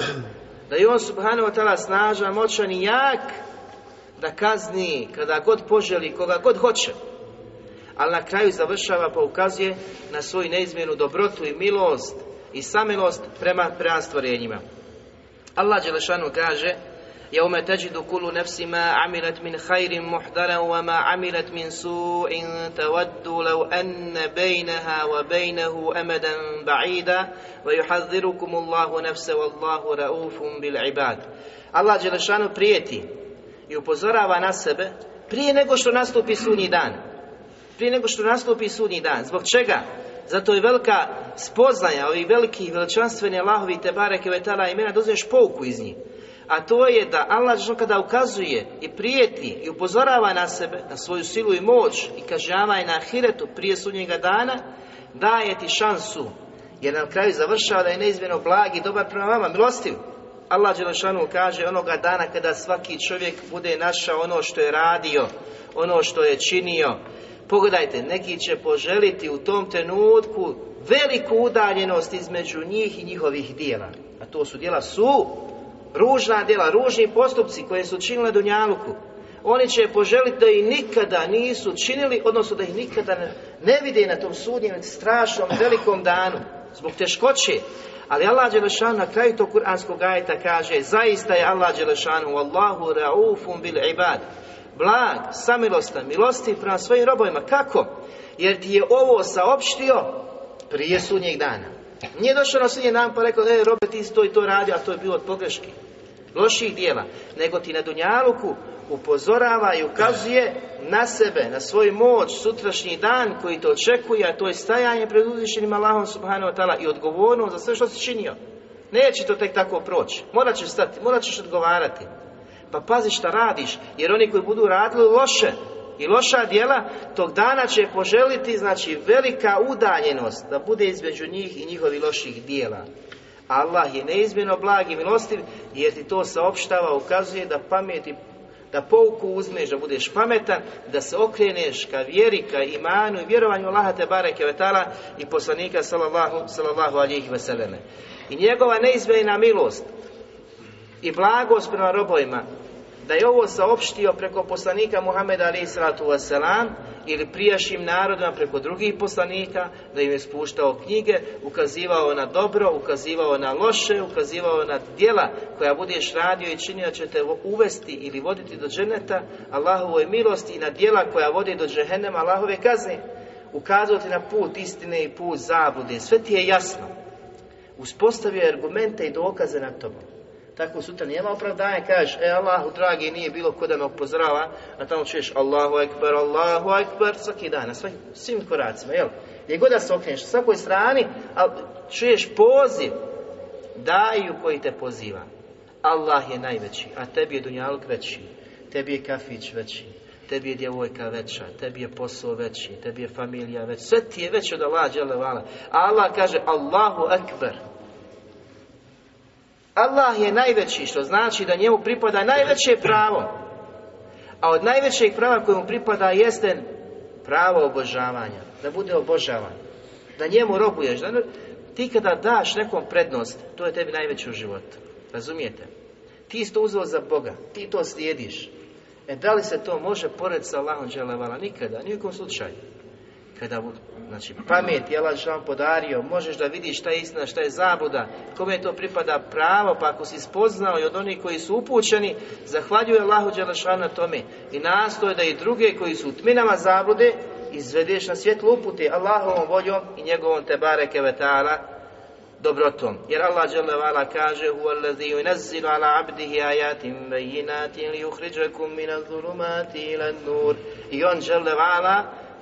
da je on subhanahu wa ta'ala snažan, moćan i jak, da kazni kada god poželi, koga god hoće. Ali na kraju završava pa ukazuje na svoju neizmjenu dobrotu i milost i samilost prema, prema stvorenjima. Allah Đelešanu kaže يوم تجد كل نفس ما عملت من خير محضرا وما عملت من سوء تود لو أن بينها وبينه أمدا بعيدا ويحذركم الله نفسه والله رؤوف بالعباد Allah Đelešanu prijeti i upozorava na sebe prije nego što nastupi sudnji dan. Prije nego što nastupi sudnji dan. Zbog čega? Zato je velika spoznaja ovih velikih veličanstveni Allahovi te bareke vetala imena da uzmeš pouku iz njih a to je da Allah kada ukazuje i prijeti i upozorava na sebe, na svoju silu i moć i kažnjava na ahiretu prije sudnjega dana, daje ti šansu, jer na kraju završava da je neizmjerno blag i dobar prema vama, milostiv. Allah Đelešanu kaže onoga dana kada svaki čovjek bude našao ono što je radio, ono što je činio. Pogledajte, neki će poželiti u tom trenutku veliku udaljenost između njih i njihovih dijela. A to su dijela su ružna djela, ružni postupci koje su činile Dunjaluku, oni će poželiti da ih nikada nisu činili, odnosno da ih nikada ne, vide na tom sudnjem strašnom velikom danu, zbog teškoće. Ali Allah Đelešanu na kraju tog kuranskog ajeta kaže Zaista je Allah Đelešanu Allahu raufum bil ibad Blag, samilostan, milosti prema svojim robovima. Kako? Jer ti je ovo saopštio prije sudnjeg dana. Nije došao na sudnji dan pa rekao, e, robe ti to i to radi, a to je bilo od pogreške. loših dijela, nego ti na Dunjaluku upozorava i ukazuje na sebe, na svoju moć, sutrašnji dan koji te očekuje, a to je stajanje pred uzvišenim Allahom subhanahu wa ta'ala i odgovornost za sve što si činio. Neće to tek tako proći. Morat ćeš stati, morat ćeš odgovarati. Pa pazi šta radiš, jer oni koji budu radili loše i loša djela, tog dana će poželiti, znači, velika udaljenost da bude između njih i njihovih loših dijela. Allah je neizmjerno blag i milostiv, jer ti to saopštava, ukazuje da pameti da pouku uzmeš, da budeš pametan, da se okreneš ka vjeri, ka imanu i vjerovanju Allaha te bareke vetala i poslanika sallallahu, sallallahu alihi veseleme. I njegova neizmjerna milost i blagost prema robovima, da je ovo saopštio preko poslanika Muhameda alaih salatu wasalam ili prijašnjim narodima preko drugih poslanika, da im je spuštao knjige, ukazivao na dobro, ukazivao na loše, ukazivao na djela koja budeš radio i činio će te uvesti ili voditi do dženeta Allahovoj milosti i na djela koja vodi do džehennema Allahove kazne. Ukazati na put istine i put zabude. Sve ti je jasno. Uspostavio argumente i dokaze na tobom. Tako sutra nema opravdanja, kažeš, e Allahu dragi, nije bilo ko da me upozorava, a tamo čuješ Allahu ekber, Allahu ekber, svaki dan, na svim, svim koracima, jel? Gdje god da se okreneš, svakoj strani, ali čuješ poziv, daju koji te poziva. Allah je najveći, a tebi je dunjaluk veći, tebi je kafić veći, tebi je djevojka veća, tebi je posao veći, tebi je familija veća, sve ti je veće od Allah, Allah kaže Allahu ekber, Allah je najveći, što znači da njemu pripada najveće pravo. A od najvećeg prava koje mu pripada jeste pravo obožavanja. Da bude obožavan. Da njemu robuješ. Da, ti kada daš nekom prednost, to je tebi najveće u životu. Razumijete? Ti isto uzeo za Boga. Ti to slijediš. E da li se to može pored sa Allahom dželevala? Nikada, nijekom slučaju kada znači pamet je Allah podario, možeš da vidiš šta je istina, šta je zabuda, kome to pripada pravo, pa ako si spoznao i od onih koji su upućeni, zahvaljuje Allahu Đelešanu na tome i nastoje da i druge koji su u tminama zabude izvedeš na svjetlu upute Allahovom voljom i njegovom te bareke dobrotom. Jer Allah dželle kaže: "Huwa allazi ala 'abdihi ayatin bayyinatin liyukhrijakum min adh-dhulumati ila an-nur." I on dželle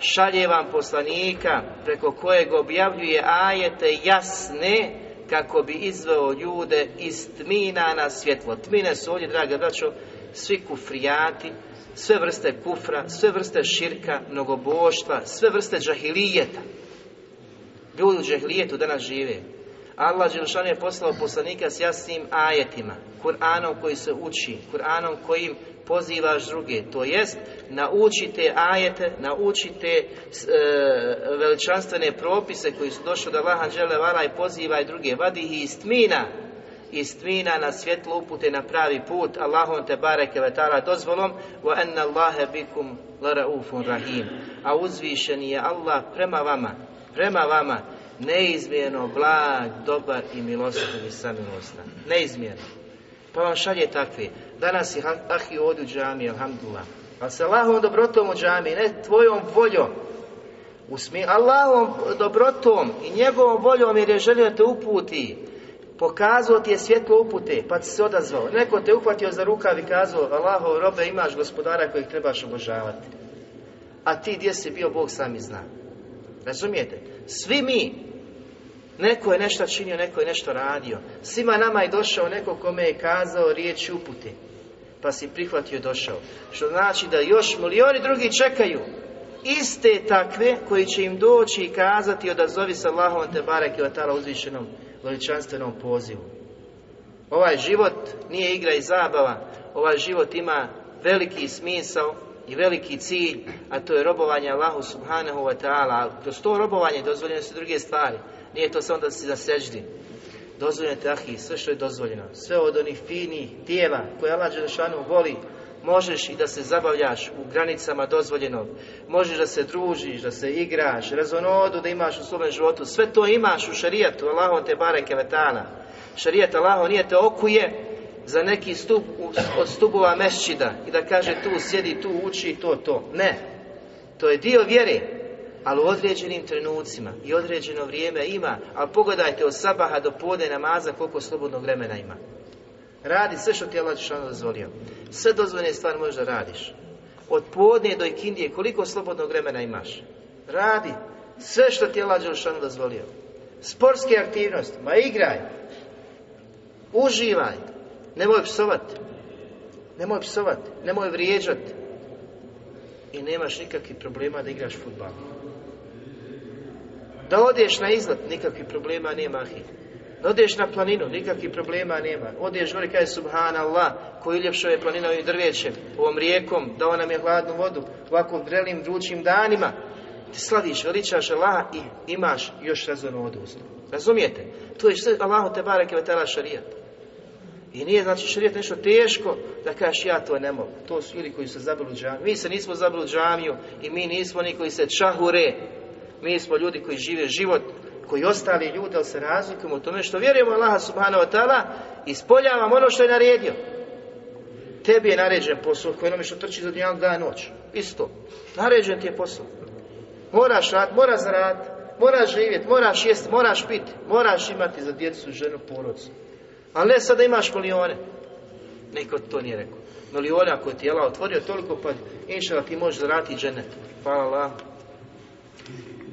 šalje vam poslanika preko kojeg objavljuje ajete jasne kako bi izveo ljude iz tmina na svjetlo. Tmine su ovdje, drage braćo, svi kufrijati, sve vrste kufra, sve vrste širka, mnogoboštva, sve vrste džahilijeta. Ljudi u džahilijetu danas žive. Allah Đelšan je poslao poslanika s jasnim ajetima, Kur'anom koji se uči, Kur'anom kojim pozivaš druge, to jest naučite ajete, naučite e, veličanstvene propise koji su došli od Allaha vala i pozivaj druge, vadi ih iz tmina, iz na svjetlo upute na pravi put, Allahom te bareke vetala dozvolom, wa anna Allahe bikum laraufun rahim, a uzvišeni je Allah prema vama, prema vama, neizmjerno blag, dobar i milostiv i samilostan. Neizmjerno. Pa vam šalje takve. Danas je ahi ovdje u džami, alhamdulillah. Ali se Allahom dobrotom u džami, ne tvojom voljom. Usmi Allahom dobrotom i njegovom voljom jer je želio te uputi. Pokazao ti je svjetlo upute, pa ti se odazvao. Neko te uhvatio za rukav i kazao, Allahov robe imaš gospodara kojeg trebaš obožavati. A ti gdje si bio, Bog sami zna. Razumijete? Svi mi Neko je nešto činio, neko je nešto radio. Svima nama je došao neko kome je kazao riječ upute. Pa si prihvatio i došao. Što znači da još milioni drugi čekaju. Iste takve koji će im doći i kazati odazovi sa Allahom te barake o tala uzvišenom veličanstvenom pozivu. Ovaj život nije igra i zabava. Ovaj život ima veliki smisao i veliki cilj, a to je robovanje Allahu subhanahu wa ta'ala. Kroz to robovanje dozvoljene su druge stvari. Nije to samo da si zaseždi. Dozvoljeno te ahi, sve što je dozvoljeno. Sve od onih finih tijela koje Allah Đelešanu voli, možeš i da se zabavljaš u granicama dozvoljenog. Možeš da se družiš, da se igraš, razonodu da imaš u svome životu. Sve to imaš u šarijatu, Allahom te bareke vetana. Šarijat Allaho nije te okuje za neki stup od stubova mešćida i da kaže tu sjedi, tu uči, to, to. Ne. To je dio vjere ali u određenim trenucima i određeno vrijeme ima, ali pogledajte od sabaha do podne namaza koliko slobodnog vremena ima. Radi sve što ti je Allah dozvolio. Sve dozvoljene stvari možeš da radiš. Od podne do ikindije, koliko slobodnog vremena imaš? Radi sve što ti je Allah dozvolio. Sportske aktivnosti, ma igraj. Uživaj. Nemoj psovati. Nemoj psovati. Nemoj vrijeđati. I nemaš nikakvih problema da igraš futbal. Da odeš na izlet, nikakvih problema nema. Da odeš na planinu, nikakvih problema nema. Odeš gore kaže subhanallah, koji uljepšao je planina ovim drvećem, ovom rijekom, dao nam je hladnu vodu, ovako vrelim, vrućim danima. Ti slaviš, veličaš Allaha i imaš još razornu oduznu. Razumijete? To je sve Allahu te bareke ve šarijat. I nije znači šarijet nešto teško da kažeš ja to ne mogu. To su ljudi koji su zabili džamiju. Mi se nismo zabili džamiju i mi nismo ni koji se čahure. Mi smo ljudi koji žive život, koji ostali ljudi, ali se razlikujemo u tome što vjerujemo Allaha subhanahu wa ta'ala ispoljavamo ono što je naredio. Tebi je naređen posao koji nam što trči za dnjal dan noć. Isto. Naređen ti je posao. Moraš rad, moraš zaraditi, moraš živjeti, moraš jesti, moraš piti, moraš imati za djecu, ženu, porodcu. Ali ne sada imaš milijone. Niko to nije rekao. Milijone ako je Allah otvorio toliko pa inšala ti možeš zaraditi dženet. Hvala Allah.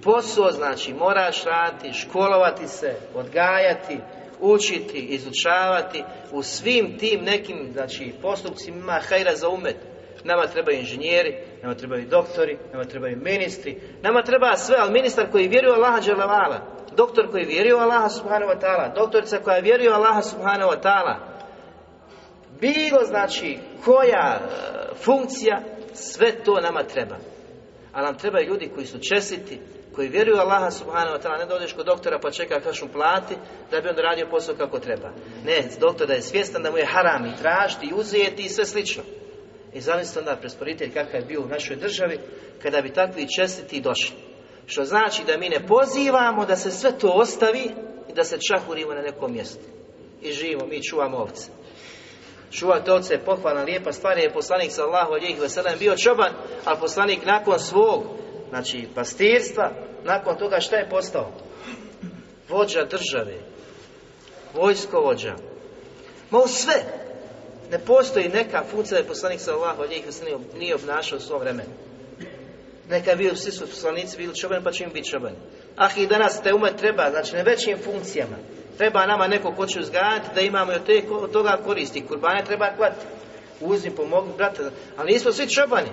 Posao znači moraš raditi, školovati se, odgajati, učiti, izučavati u svim tim nekim znači postupcima ima hajra za umet. Nama trebaju inženjeri, nama trebaju doktori, nama trebaju ministri, nama treba sve, ali ministar koji vjeruje Allaha dželevala, doktor koji vjeruje u Allaha subhanahu wa ta'ala, doktorica koja vjeruje Allaha subhanahu wa ta'ala, bilo znači koja e, funkcija, sve to nama treba. A nam trebaju ljudi koji su čestiti, koji vjeruju Allaha subhanahu wa ta'ala, ne dođeš kod doktora pa čeka kašu plati, da bi on radio posao kako treba. Ne, doktor da je svjestan da mu je haram i tražiti i uzeti i sve slično. I zamislite onda presporitelj kakav je bio u našoj državi, kada bi takvi čestiti došli. Što znači da mi ne pozivamo da se sve to ostavi i da se čahurimo na nekom mjestu. I živimo, mi čuvamo ovce. Čuvati ovce je pohvalna, lijepa stvar je poslanik sallahu alijih veselem bio čoban, ali poslanik nakon svog, znači pastirstva, nakon toga šta je postao? Vođa države, vojskovođa. Ma u sve. Ne postoji neka funkcija da je poslanik sallahu alijih veselem nije obnašao u svom vremenu. Neka bio svi su poslanici bili čobani pa će im biti čobani. Ah i danas te umet treba, znači na većim funkcijama. Treba nama neko ko će uzgajati da imamo te, od toga koristi. Kurbane treba kvati. Uzim, pomogni, brate. Ali nismo svi čobani.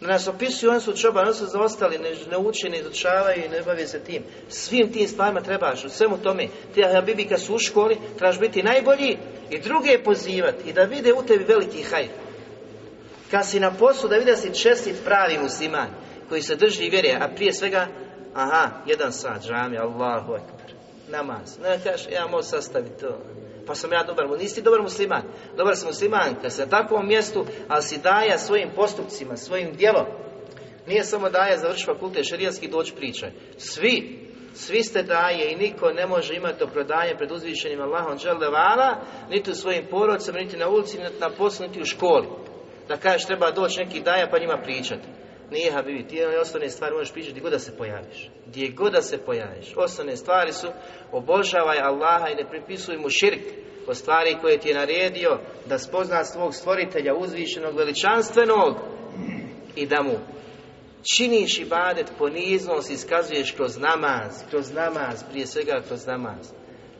Da nas opisuju, oni su čobani, oni su zaostali, ne, ne uče, ne izučavaju i ne bave se tim. Svim tim stvarima trebaš, u svemu tome. Ti Habibi kad su u školi, trebaš biti najbolji i druge pozivati i da vide u tebi veliki hajr. Kad si na poslu da vidi da si čestit pravi musliman koji se drži vjere, a prije svega, aha, jedan sat, džami, Allahu ekber, namaz. Ne kažeš, ja mogu sastaviti to. Pa sam ja dobar, nisi dobar musliman. Dobar si musliman, kad si na takvom mjestu, ali si daja svojim postupcima, svojim djelom. Nije samo daja završi fakultet šerijatski doći pričaj. Svi, svi ste daje i niko ne može imati opravdanje pred uzvišenim Allahom dželevala, niti u svojim porodcima, niti na ulici, niti na poslu, niti u školi da kažeš treba doći neki daja pa njima pričati. Nije Habibi, ti osnovne stvari možeš pričati gdje god da se pojaviš. Gdje god da se pojaviš. Osnovne stvari su obožavaj Allaha i ne pripisuj mu širk o stvari koje ti je naredio da spozna svog stvoritelja uzvišenog veličanstvenog i da mu činiš ibadet poniznost iskazuješ kroz namaz, kroz namaz, prije svega kroz namaz.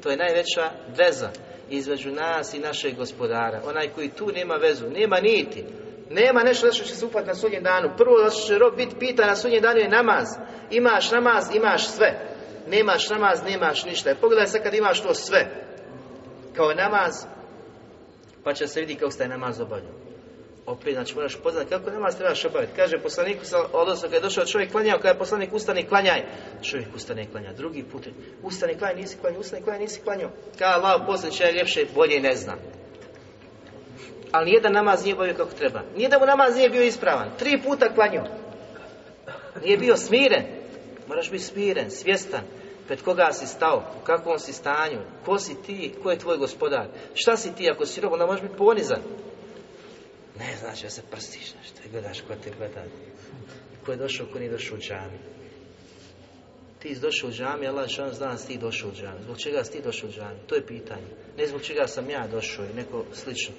To je najveća veza između nas i našeg gospodara. Onaj koji tu nema vezu, nema niti. Nema nešto što će se upati na sudnjem danu. Prvo da će rob biti pita na sudnjem danu je namaz. Imaš namaz, imaš sve. Nemaš namaz, nemaš ništa. Pogledaj sad kad imaš to sve. Kao namaz, pa će se vidi kako ste namaz obavljao opet, znači moraš poznati kako namaz trebaš obaviti. Kaže poslanik, odnosno kada je došao čovjek klanjao, kada je poslanik ustane klanjaj, čovjek ustane klanja. Drugi put, ustane klanjaj, nisi klanjao, ustane klanjaj, nisi klanjao. Kada Allah poslanik je ljepše, bolje ne zna. Ali nijedan namaz nije obavio kako treba. Nijedan mu namaz nije bio ispravan. Tri puta klanjao. Nije bio smiren. Moraš biti smiren, svjestan. Pred koga si stao, u kakvom si stanju, ko si ti, ko je tvoj gospodar, šta si ti ako si rob, onda možeš biti ponizan. Ne znači da se prstiš nešto i gledaš ko te gleda. Ko je došao, ko nije došao u džami. Ti si došao u džami, Allah šan zna da si ti došao u džami. Zbog čega si ti došao u džami? To je pitanje. Ne zbog čega sam ja došao i neko slično.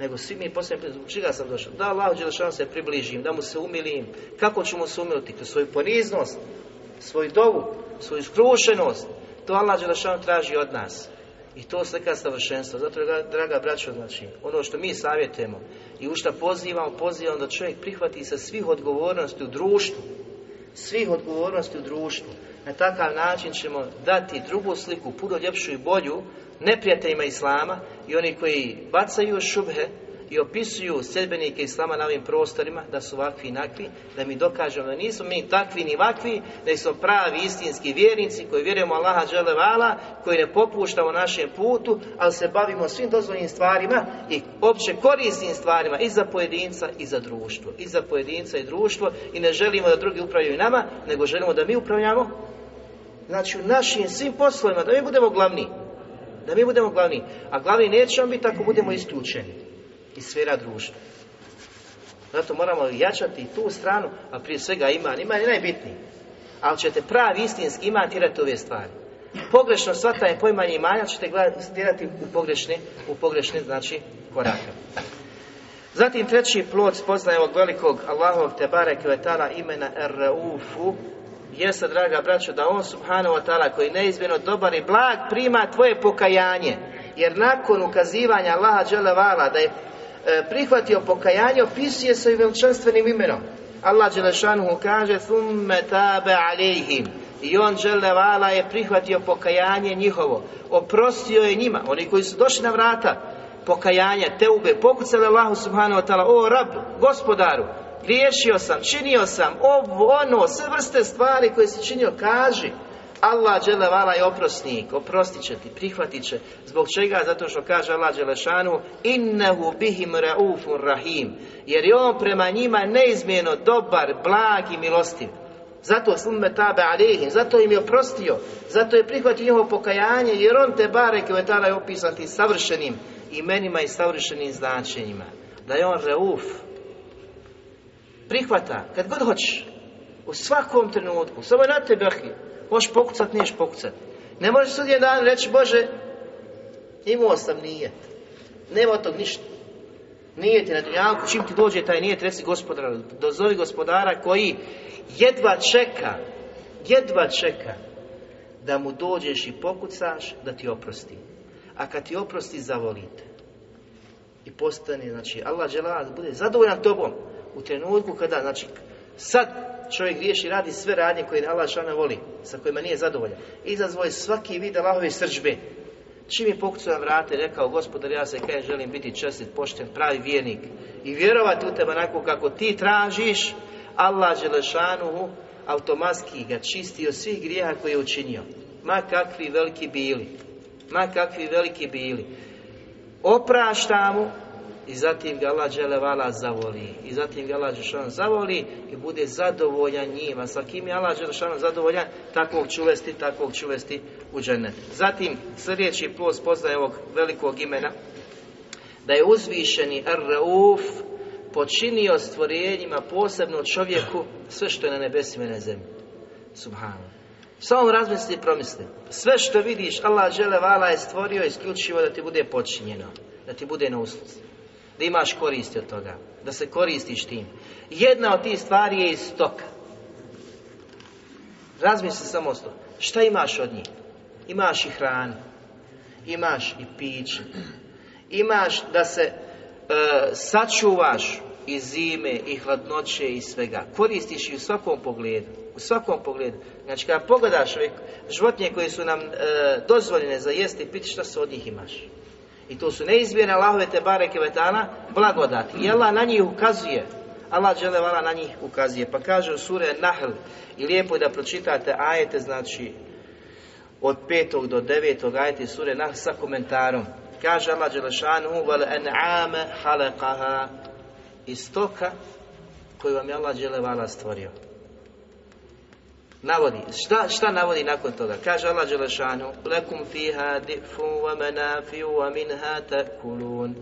Nego svi mi posljedno zbog čega sam došao. Da Allah Đelešanu se približim, da mu se umilim. Kako ćemo se umiliti? Kroz svoju poniznost, svoju dovu, svoju skrušenost. To Allah Đelešanu traži od nas. I to slika savršenstva. Zato, draga braćo, znači, ono što mi savjetujemo i u što pozivamo, pozivamo da čovjek prihvati sa svih odgovornosti u društvu. Svih odgovornosti u društvu. Na takav način ćemo dati drugu sliku, puno ljepšu i bolju, neprijateljima Islama i oni koji bacaju šubhe i opisuju sedbenike Islama na ovim prostorima da su ovakvi i nakvi, da mi dokažemo da nismo mi takvi ni vakvi, da smo pravi istinski vjernici koji vjerujemo Allaha dželevala, koji ne popuštamo našem putu, ali se bavimo svim dozvoljenim stvarima i opće korisnim stvarima i za pojedinca i za društvo. I za pojedinca i društvo i ne želimo da drugi upravljaju nama, nego želimo da mi upravljamo znači u našim svim poslovima, da mi budemo glavni. Da mi budemo glavni. A glavni nećemo biti ako budemo isključeni iz sfera društva. Zato moramo jačati tu stranu, a prije svega iman. Iman je najbitniji. Ali ćete pravi istinski iman tirati ove stvari. Pogrešno shvatanje pojmanje imanja ćete gledati u pogrešne, u pogrešne znači korake. Zatim treći plod spoznaje ovog velikog Allahovog Tebare Kvetala imena Er-Raufu jeste, draga braćo, da on subhanahu wa ta'ala koji neizmjerno dobar i blag prima tvoje pokajanje. Jer nakon ukazivanja Allaha dželevala da je prihvatio pokajanje, opisuje se i veličanstvenim imenom. Allah Đelešanuhu kaže Thumme tabe alejhim i on dželevala je prihvatio pokajanje njihovo. Oprostio je njima, oni koji su došli na vrata pokajanja, teube, pokucali Allahu subhanahu wa ta'ala, o rab, gospodaru, griješio sam, činio sam ovo, ono, sve vrste stvari koje si činio, kaži. Allah dželevala je oprosnik, oprostit će ti, prihvatit će. Zbog čega? Zato što kaže Allah dželešanu innehu bihim raufun rahim. Jer je on prema njima neizmjerno dobar, blag i milostiv. Zato slumme tabe alihim, zato im je oprostio, zato je prihvatio njihovo pokajanje, jer on te bare kvetala je opisan ti savršenim imenima i savršenim značenjima. Da je on rauf, prihvata, kad god hoćeš, u svakom trenutku, samo na tebe možeš pokucat, niješ pokucat. Ne možeš sudje dan reći, Bože, imao sam nijet, nema tog ništa. Nije ti na dunjalku, čim ti dođe taj nijet, reci gospodara, dozovi gospodara koji jedva čeka, jedva čeka da mu dođeš i pokucaš, da ti oprosti. A kad ti oprosti, zavolite. I postane, znači, Allah žela da bude zadovoljan tobom u trenutku kada, znači, sad čovjek griješi radi sve radnje koje Allah šana voli, sa kojima nije zadovoljan. Izazvoje svaki vid Allahove srđbe. Čim je pokucao na vrate, rekao, gospodar, ja se kajem, želim biti čestit, pošten, pravi vjernik i vjerovati u tebe onako kako ti tražiš, Allah Želešanuhu automatski ga čisti od svih grijeha koje je učinio. Ma kakvi veliki bili. Ma kakvi veliki bili. Oprašta mu i zatim ga Allah dželevala zavoli. I zatim ga Allah dželešan zavoli i bude zadovoljan njima. Sa kim je Allah dželešan zadovoljan? Takvog čuvesti, takvog čuvesti u džennet. Zatim sljedeći plus poznaje ovog velikog imena. Da je uzvišeni Ar-Rauf počinio stvorenjima posebno čovjeku sve što je na nebesima i na zemlji. Subhanu samo razmisli i promisli. Sve što vidiš Allah dželevala je stvorio isključivo da ti bude počinjeno da ti bude na usluzi da imaš koristi od toga, da se koristiš tim. Jedna od tih stvari je iz stoka. Razmisli samo o Šta imaš od njih? Imaš i hranu, imaš i piće, imaš da se e, sačuvaš i zime i hladnoće i svega. Koristiš i u svakom pogledu. U svakom pogledu. Znači kada pogledaš ove životinje koje su nam e, dozvoljene za jesti i piti, šta se od njih imaš? I to su neizmjerne Allahove te bareke vetana blagodati. I Allah na njih ukazuje. Allah vala na njih ukazuje. Pa kaže u sure Nahl i lijepo je da pročitate ajete, znači od petog do devetog ajete sure Nahl sa komentarom. Kaže Allah Đelešanu wal an'ame halaqaha istoka koju vam je Allah vala stvorio. Navodi. Šta, šta navodi nakon toga? Kaže Allah Đelešanu Lekum fiha difu wa manafiju wa minha takulun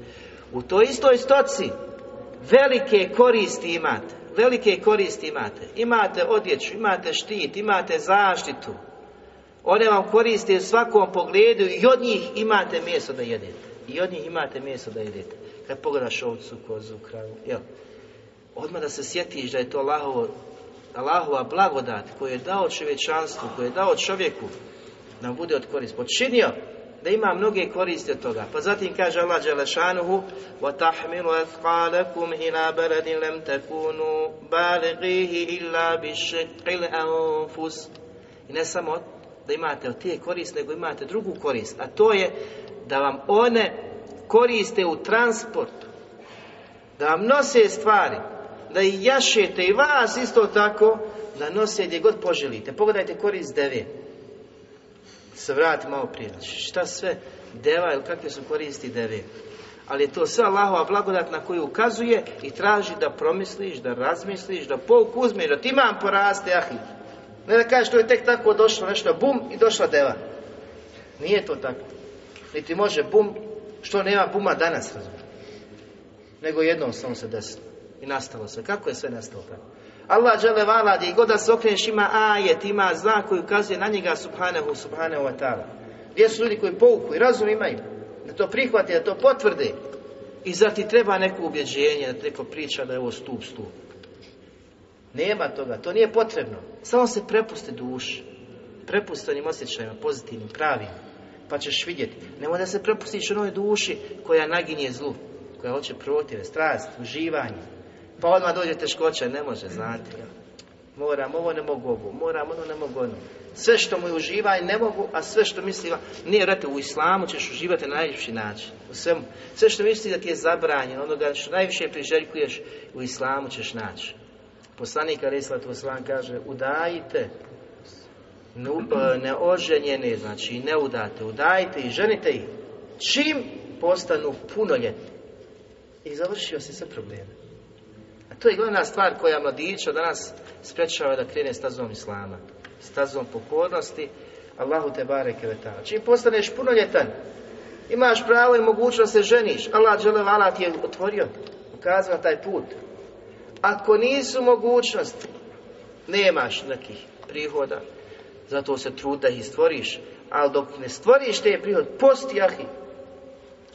U toj istoj stoci velike koristi imate. velike koristi imate. Imate odjeću, imate štit, imate zaštitu. One vam koriste u svakom pogledu i od njih imate mjesto da jedete. I od njih imate mjesto da jedete. Kad pogledaš ovcu, kozu, kravu, jel? Odmah da se sjetiš da je to Allahovo, Allahova blagodat koju je dao čovječanstvu, koju je dao čovjeku, da bude od korist. Počinio da ima mnoge koristi od toga. Pa zatim kaže Allah Đelešanuhu وَتَحْمِلُ أَثْقَالَكُمْ إِلَا بَلَدٍ لَمْ تَكُونُوا بَالِغِيهِ إِلَّا بِشِقِّ الْأَنفُسِ I ne samo da imate od te korist, nego imate drugu korist, a to je da vam one koriste u transportu, da vam nose stvari, da ih jašete i vas isto tako, da nose gdje god poželite. Pogledajte korist deve. Se vrati malo prije. Znači, šta sve deva ili kakve su koristi deve. Ali je to sve Allahova blagodat na koju ukazuje i traži da promisliš, da razmisliš, da pouku uzmeš, da ti imam poraste, ahi. Ne da kažeš to je tek tako došlo nešto bum i došla deva. Nije to tako. Niti može bum, što nema buma danas, razumiješ. Nego jednom samo se desilo. I nastalo sve. Kako je sve nastalo tako? Allah žele vala, gdje god da se okreneš ima ajet, ima znak koji ukazuje na njega subhanahu, subhanahu wa ta'ala. Gdje su ljudi koji pouku i razum imaju? Da to prihvati, da to potvrde. I zar ti treba neko ubjeđenje, da neko priča da je ovo stup, stup. Nema toga, to nije potrebno. Samo se prepusti duši. Prepusti onim osjećajima, pozitivnim, pravim. Pa ćeš vidjeti. Nemoj da se prepustiš onoj duši koja naginje zlu. Koja hoće protive, strast, uživanje. Pa odmah dođe teškoća, ne može, znati. Moram ovo, ne mogu ovo, moram ono, ne mogu ono. Sve što mu je uživaj ne mogu, a sve što misli, nije vrate, u islamu ćeš uživati na najljepši način. U svemu. Sve što misli da ti je zabranjeno, onoga što najviše priželjkuješ, u islamu ćeš naći. Poslanik Arislatu Oslan kaže, udajite neoženjene, znači ne udate, udajte i ženite ih, čim postanu punoljetni. I završio se sve probleme. A to je glavna stvar koja mladića danas sprečava da krene stazom Islama, stazom pokornosti, Allahu te bareke vetala. Čim postaneš punoljetan, imaš pravo i mogućnost se ženiš, Allah dželevala ti je otvorio, ukazao taj put. Ako nisu mogućnosti, nemaš nekih prihoda, zato se trud da ih stvoriš, ali dok ne stvoriš te prihod, posti ahi,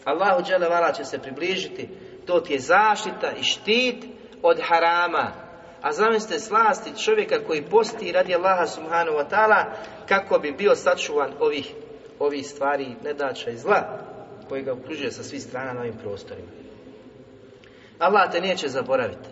Allahu dželevala će se približiti, to ti je zaštita i štit od harama. A zamislite slasti čovjeka koji posti radi Allaha subhanahu wa ta'ala kako bi bio sačuvan ovih, ovih stvari nedača i zla koji ga okružuje sa svih strana na ovim prostorima. Allah te neće zaboraviti.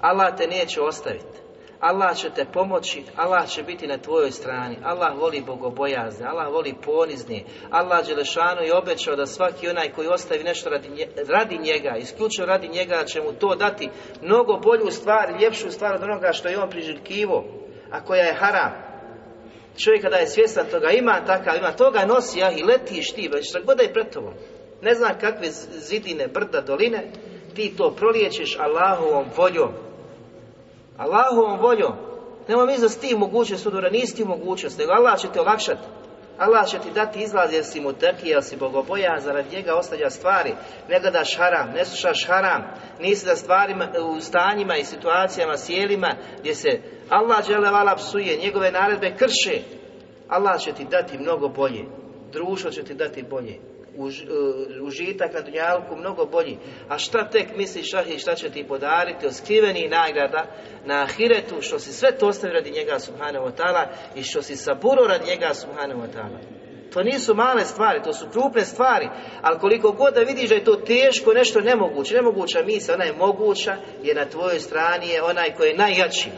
Allah te neće ostaviti. Allah će te pomoći, Allah će biti na tvojoj strani. Allah voli bogobojazne, Allah voli ponizne. Allah Đelešanu je obećao da svaki onaj koji ostavi nešto radi, radi njega, isključivo radi njega, će mu to dati mnogo bolju stvar, ljepšu stvar od onoga što je on priželjkivo, a koja je haram. Čovjek kada je svjestan toga, ima takav, ima toga, nosi ja i letiš ti, već šta god da je pred tobom. Ne znam kakve zidine, brda, doline, ti to proliječiš Allahovom voljom. Allahovom voljom. Nema mi za ti mogućnost udora, nisi ti mogućnost, nego Allah će te olakšati. Allah će ti dati izlaz jer si mu trki, jer si bogoboja, zarad njega ostavlja stvari. Ne gledaš haram, ne slušaš haram, nisi za stvarima, u stanjima i situacijama, sjelima gdje se Allah dželevala psuje, njegove naredbe krše. Allah će ti dati mnogo bolje. Društvo će ti dati bolje. Už, užitak na dunjalku mnogo bolji. A šta tek misliš šahi šta će ti podariti od skrivenih nagrada na ahiretu što si sve to ostavi radi njega subhanahu wa ta'ala i što si saburo radi njega subhanahu wa ta'ala. To nisu male stvari, to su krupne stvari, ali koliko god da vidiš da je to teško, nešto nemoguće, nemoguća misla, ona je moguća, jer na tvojoj strani je onaj koji je najjači,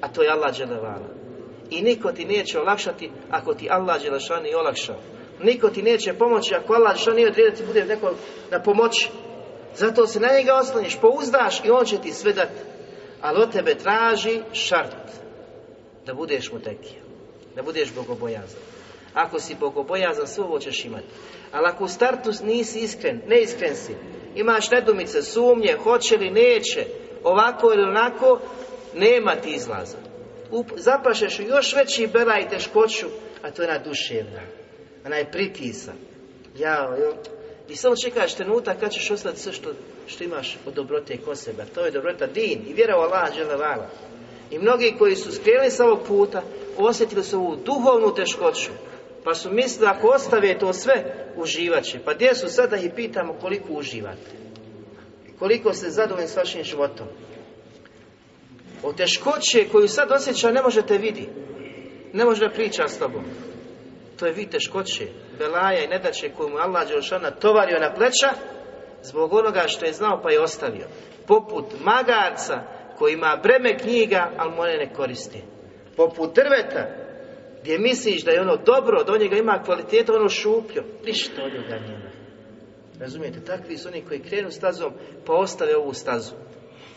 a to je Allah dželevala. I niko ti neće olakšati ako ti Allah dželešani i olakšao. Niko ti neće pomoći ako Allah što nije odredio ti bude neko na pomoći. Zato se na njega osloniš, pouzdaš i on će ti sve dati. Ali od tebe traži šart da budeš mu tekija, da budeš bogobojazan. Ako si bogobojazan, sve ovo ćeš imati. Ali ako u startu nisi iskren, neiskren si, imaš nedumice, sumnje, hoće li, neće, ovako ili onako, nema ti izlaza. Zapašeš još veći bela i teškoću, a to je na duševna. Ona je pritisak. Ja, jo, I samo čekaš trenutak kad ćeš ostati sve što, što imaš od dobrote kod sebe. To je dobrota din i vjera u Allah dželevala. I mnogi koji su skrenuli sa ovog puta, osjetili su ovu duhovnu teškoću. Pa su mislili ako ostave to sve, uživat će. Pa gdje su sada ih pitamo koliko uživate? Koliko ste zadovoljni s vašim životom? O teškoće koju sad osjeća ne možete vidi. Ne može da priča s tobom. Je vi teškoće, belaja i nedaće koju mu Allah Đelšana tovario na pleća zbog onoga što je znao pa je ostavio. Poput magarca koji ima breme knjiga, ali mu ne koristi. Poput drveta gdje misliš da je ono dobro, da od njega ima kvalitetu, ono šupljo. Ništa od njega nema. Razumijete, takvi su oni koji krenu stazom pa ostave ovu stazu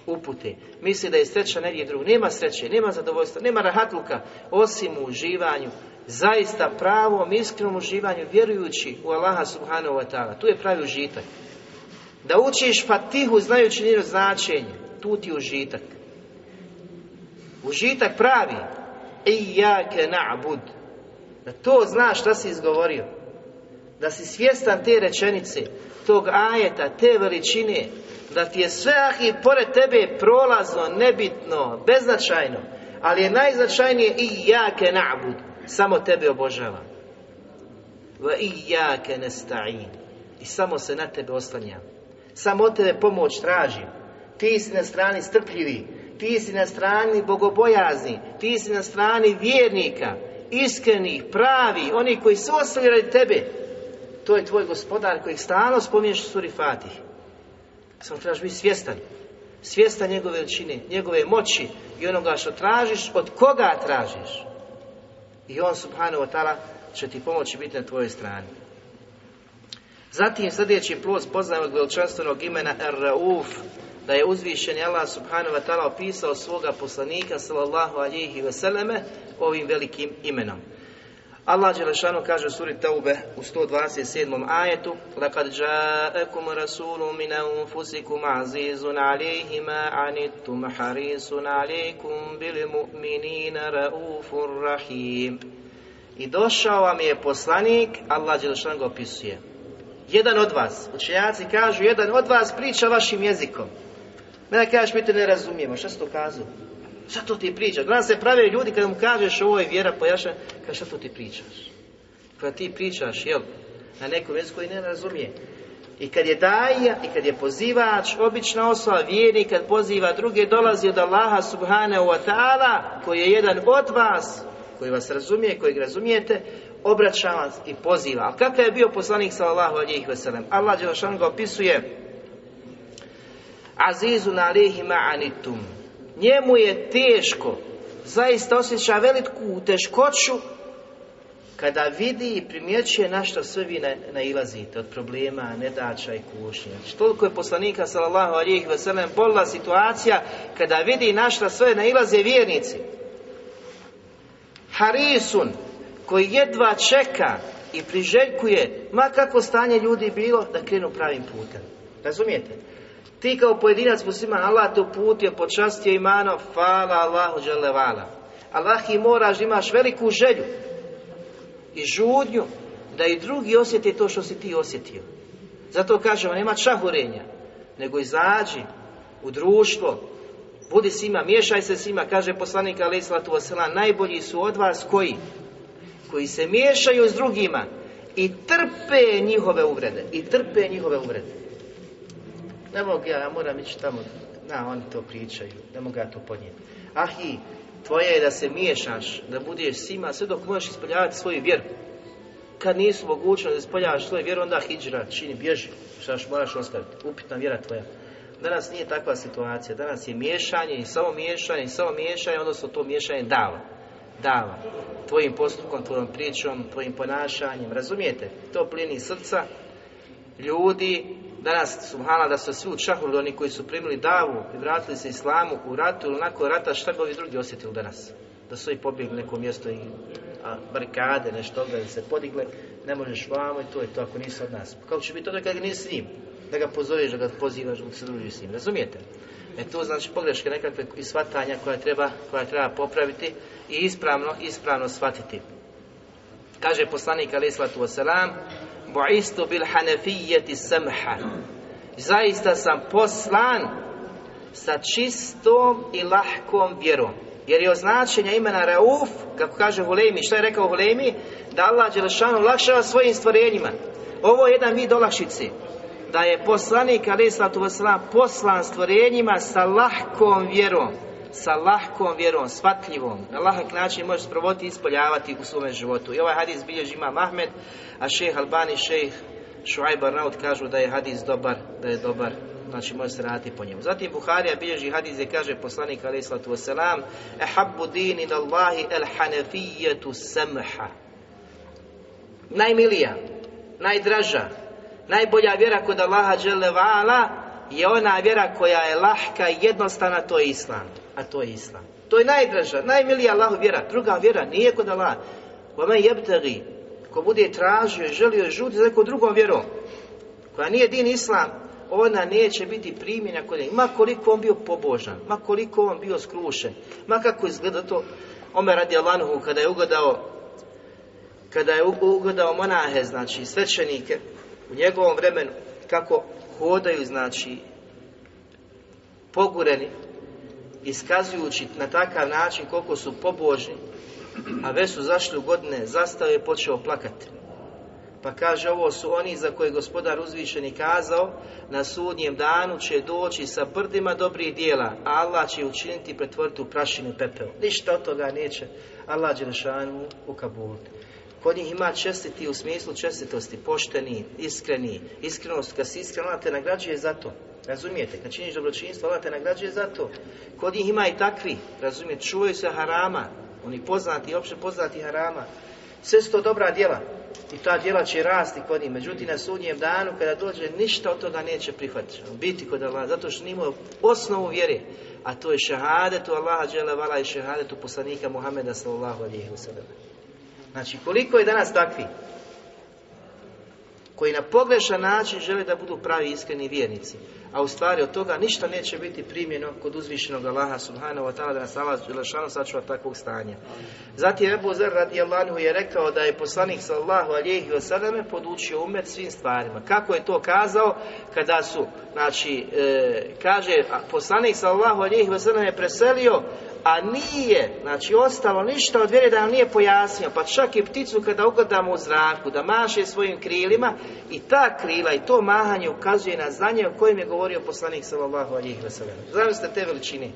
upute. Misli da je sreća negdje drug. Nema sreće, nema zadovoljstva, nema rahatluka, osim u uživanju. Zaista pravom, iskrenom uživanju, vjerujući u Allaha subhanahu wa ta'ala. Tu je pravi užitak. Da učiš fatihu znajući njeno značenje. Tu ti užitak. Užitak pravi. Iyake na'bud. Da to znaš šta si izgovorio. Da si svjestan te rečenice, tog ajeta, te veličine, da ti je sve ahi pored tebe prolazno, nebitno, beznačajno, ali je najznačajnije i jake na'bud, samo tebe obožava. Va i jake nesta'in. I samo se na tebe oslanjam. Samo od tebe pomoć tražim. Ti si na strani strpljivi, ti si na strani bogobojazni, ti si na strani vjernika, iskrenih, pravi, oni koji su ostali radi tebe. To je tvoj gospodar kojeg stalno spominješ u suri Fatih. Samo trebaš biti svjestan. Svjestan njegove veličine, njegove moći i onoga što tražiš, od koga tražiš. I on, subhanahu wa ta'ala, će ti pomoći biti na tvojoj strani. Zatim sljedeći plus poznajemo od veličanstvenog imena Ar-Rauf, da je uzvišen Allah subhanahu wa ta'ala opisao svoga poslanika sallallahu alihi vseleme ovim velikim imenom. Allah Đelešanu kaže u suri Taube u 127. ajetu لَقَدْ جَاءَكُمْ رَسُولٌ مِنْ أَنفُسِكُمْ عَزِيزٌ عَلَيْهِ مَا عَنِتُّمْ حَرِيصٌ عَلَيْكُمْ بِالْمُؤْمِنِينَ رَؤُوفٌ رَحِيمٌ I došao vam je poslanik, Allah Đelešanu ga opisuje. Jedan od vas, učenjaci kažu, jedan od vas priča vašim jezikom. Mene kažeš, mi te ne razumijemo, šta se to kazao? Šta to ti pričaš? Danas se prave ljudi kada mu kažeš ovo je vjera pojaša, kaže šta to ti pričaš? Kada ti pričaš, jel, na nekom jeziku koji ne razumije. I kad je daja, i kad je pozivač, obična osoba, vjernik, kad poziva druge, dolazi od Allaha subhanahu wa ta'ala, koji je jedan od vas, koji vas razumije, kojeg razumijete, obraća vas i poziva. Ali kakav je bio poslanik sallallahu alihi wasallam? Allah Đelešan ga opisuje Azizun alihi ma'anitum njemu je teško, zaista osjeća veliku teškoću kada vidi i primjećuje na što sve vi nailazite od problema, nedača i kušnje. Znači, toliko je poslanika sallallahu alijih veselem bolila situacija kada vidi na što sve nailaze vjernici. Harisun, koji jedva čeka i priželjkuje, ma kako stanje ljudi bilo, da krenu pravim putem. Razumijete? Ti kao pojedinac muslima Allah te uputio, počastio imano, fala Allahu dželevala. Allah i moraš, imaš veliku želju i žudnju da i drugi osjete to što si ti osjetio. Zato kažemo, nema čahurenja, nego izađi u društvo, budi s njima, miješaj se s njima, kaže poslanik alaih sallatu najbolji su od vas koji? Koji se miješaju s drugima i trpe njihove uvrede, i trpe njihove uvrede. Ne mogu ja, ja moram ići tamo, na, oni to pričaju, ne mogu ja to podnijeti. Ahi, tvoje je da se miješaš, da budeš svima, sve dok možeš ispoljavati svoju vjeru. Kad nisu mogućno da ispoljavaš svoju vjeru, onda hijđra, čini, bježi, šta moraš ostaviti, upitna vjera tvoja. Danas nije takva situacija, danas je miješanje i samo miješanje i samo miješanje, odnosno to miješanje dava. Dava. Tvojim postupkom, tvojom pričom, tvojim ponašanjem, razumijete? To plini srca ljudi danas subhana da su svi učahuli oni koji su primili davu i vratili se islamu u ratu ili nakon rata šta bi ovi drugi osjetili danas da su i pobjegli neko mjesto i a, barikade, nešto da se podigle ne možeš vamo i to je to ako nisi od nas kako će biti to kada nisi s njim da ga pozoveš, da ga pozivaš, da se družiš s njim razumijete? E to znači pogreške nekakve i shvatanja koja treba, koja treba popraviti i ispravno, ispravno shvatiti. Kaže poslanik alaih sallatu wasalam, Boistu bil hanefijeti samha. Zaista sam poslan sa čistom i lahkom vjerom. Jer je označenje imena Rauf, kako kaže Hulemi, što je rekao Hulemi? Da Allah Đelešanu lakšava svojim stvorenjima. Ovo je jedan vid olakšice. Da je poslanik, ali poslan stvorenjima sa lahkom vjerom sa lahkom vjerom, shvatljivom, na lahak način možeš provoditi i ispoljavati u svome životu. I ovaj hadis bilježi ima Mahmed, a šejh Albani, šejh Šuajb Arnaut kažu da je hadis dobar, da je dobar, znači može se raditi po njemu. Zatim Buharija bilježi hadis gdje kaže poslanik alaih sallatu wasalam Ehabbu din in Allahi el hanefijetu samha Najmilija, najdraža, najbolja vjera kod Allaha vala je ona vjera koja je lahka i jednostavna, to je Islam a to je Islam. To je najdraža, najmilija Allahu vjera. Druga vjera nije kod Allah. Vome jebtagi, ko bude tražio i želio žuti za nekom drugom vjerom, koja nije din Islam, ona neće biti primjena kod njega. Ma koliko on bio pobožan, ma koliko on bio skrušen, ma kako izgleda to. Omer radi Allahuhu kada je ugledao kada je ugledao monahe, znači svećenike, u njegovom vremenu, kako hodaju, znači, pogureni, iskazujući na takav način koliko su pobožni, a već su zašli u godine, zastao je počeo plakati. Pa kaže, ovo su oni za koje gospodar uzvišeni kazao, na sudnjem danu će doći sa brdima dobrih dijela, a Allah će učiniti pretvoriti u prašinu pepeo. Ništa od toga neće Allah Đelešanu u Kabulu. Kod njih ima čestiti u smislu čestitosti, pošteni, iskreni, iskrenost, kad si iskren, te nagrađuje za to. Razumijete? Kad činiš dobročinstvo, Allah te nagrađuje za to. Kod njih ima i takvi, razumijete, čuvaju se harama, oni poznati, opće poznati harama. Sve su to dobra djela i ta djela će rasti kod njih. Međutim, na sudnjem danu, kada dođe, ništa od toga neće prihvatiti. Biti kod Allah, zato što nimaju osnovu vjere. A to je šehadetu Allaha džele i šehadetu poslanika Muhameda sallallahu alihi Znači, koliko je danas takvi koji na pogrešan način žele da budu pravi iskreni vjernici, a u stvari od toga ništa neće biti primjeno kod uzvišenog Allaha subhanahu wa ta'ala da nas Allah Želešanu sačuva takvog stanja. Zatim Ebu Zer radijallahu je rekao da je poslanik sallahu alihi wasallam podučio umet svim stvarima. Kako je to kazao kada su, znači, e, kaže poslanik sallahu alihi wasallam je preselio a nije, znači ostalo ništa od vjere da nam nije pojasnio, pa čak i pticu kada ugledamo u zraku, da maše svojim krilima i ta krila i to mahanje ukazuje na znanje o kojem je govorio poslanik sallallahu alihi wasallam. Zamislite te veličine.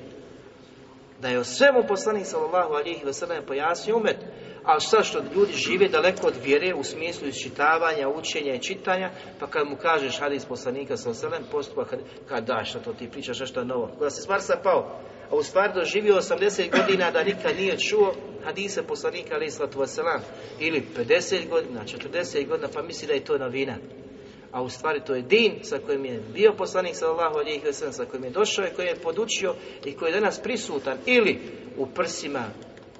Da je o svemu poslanik sallallahu alihi wasallam pojasnio umet, ali šta što ljudi žive daleko od vjere u smislu iščitavanja, učenja i čitanja, pa kad mu kažeš hadis poslanika sallallahu alihi wasallam, postupak kad, da, što to ti pričaš nešto novo. Kada se stvar pao, a u stvari doživio 80 godina da nikad nije čuo hadise poslanika alaih sallatu wasalam ili 50 godina, 40 godina pa misli da je to novina a u stvari to je din sa kojim je bio poslanik sallallahu alejhi ve sa kojim je došao i koji je podučio i koji je danas prisutan ili u prsima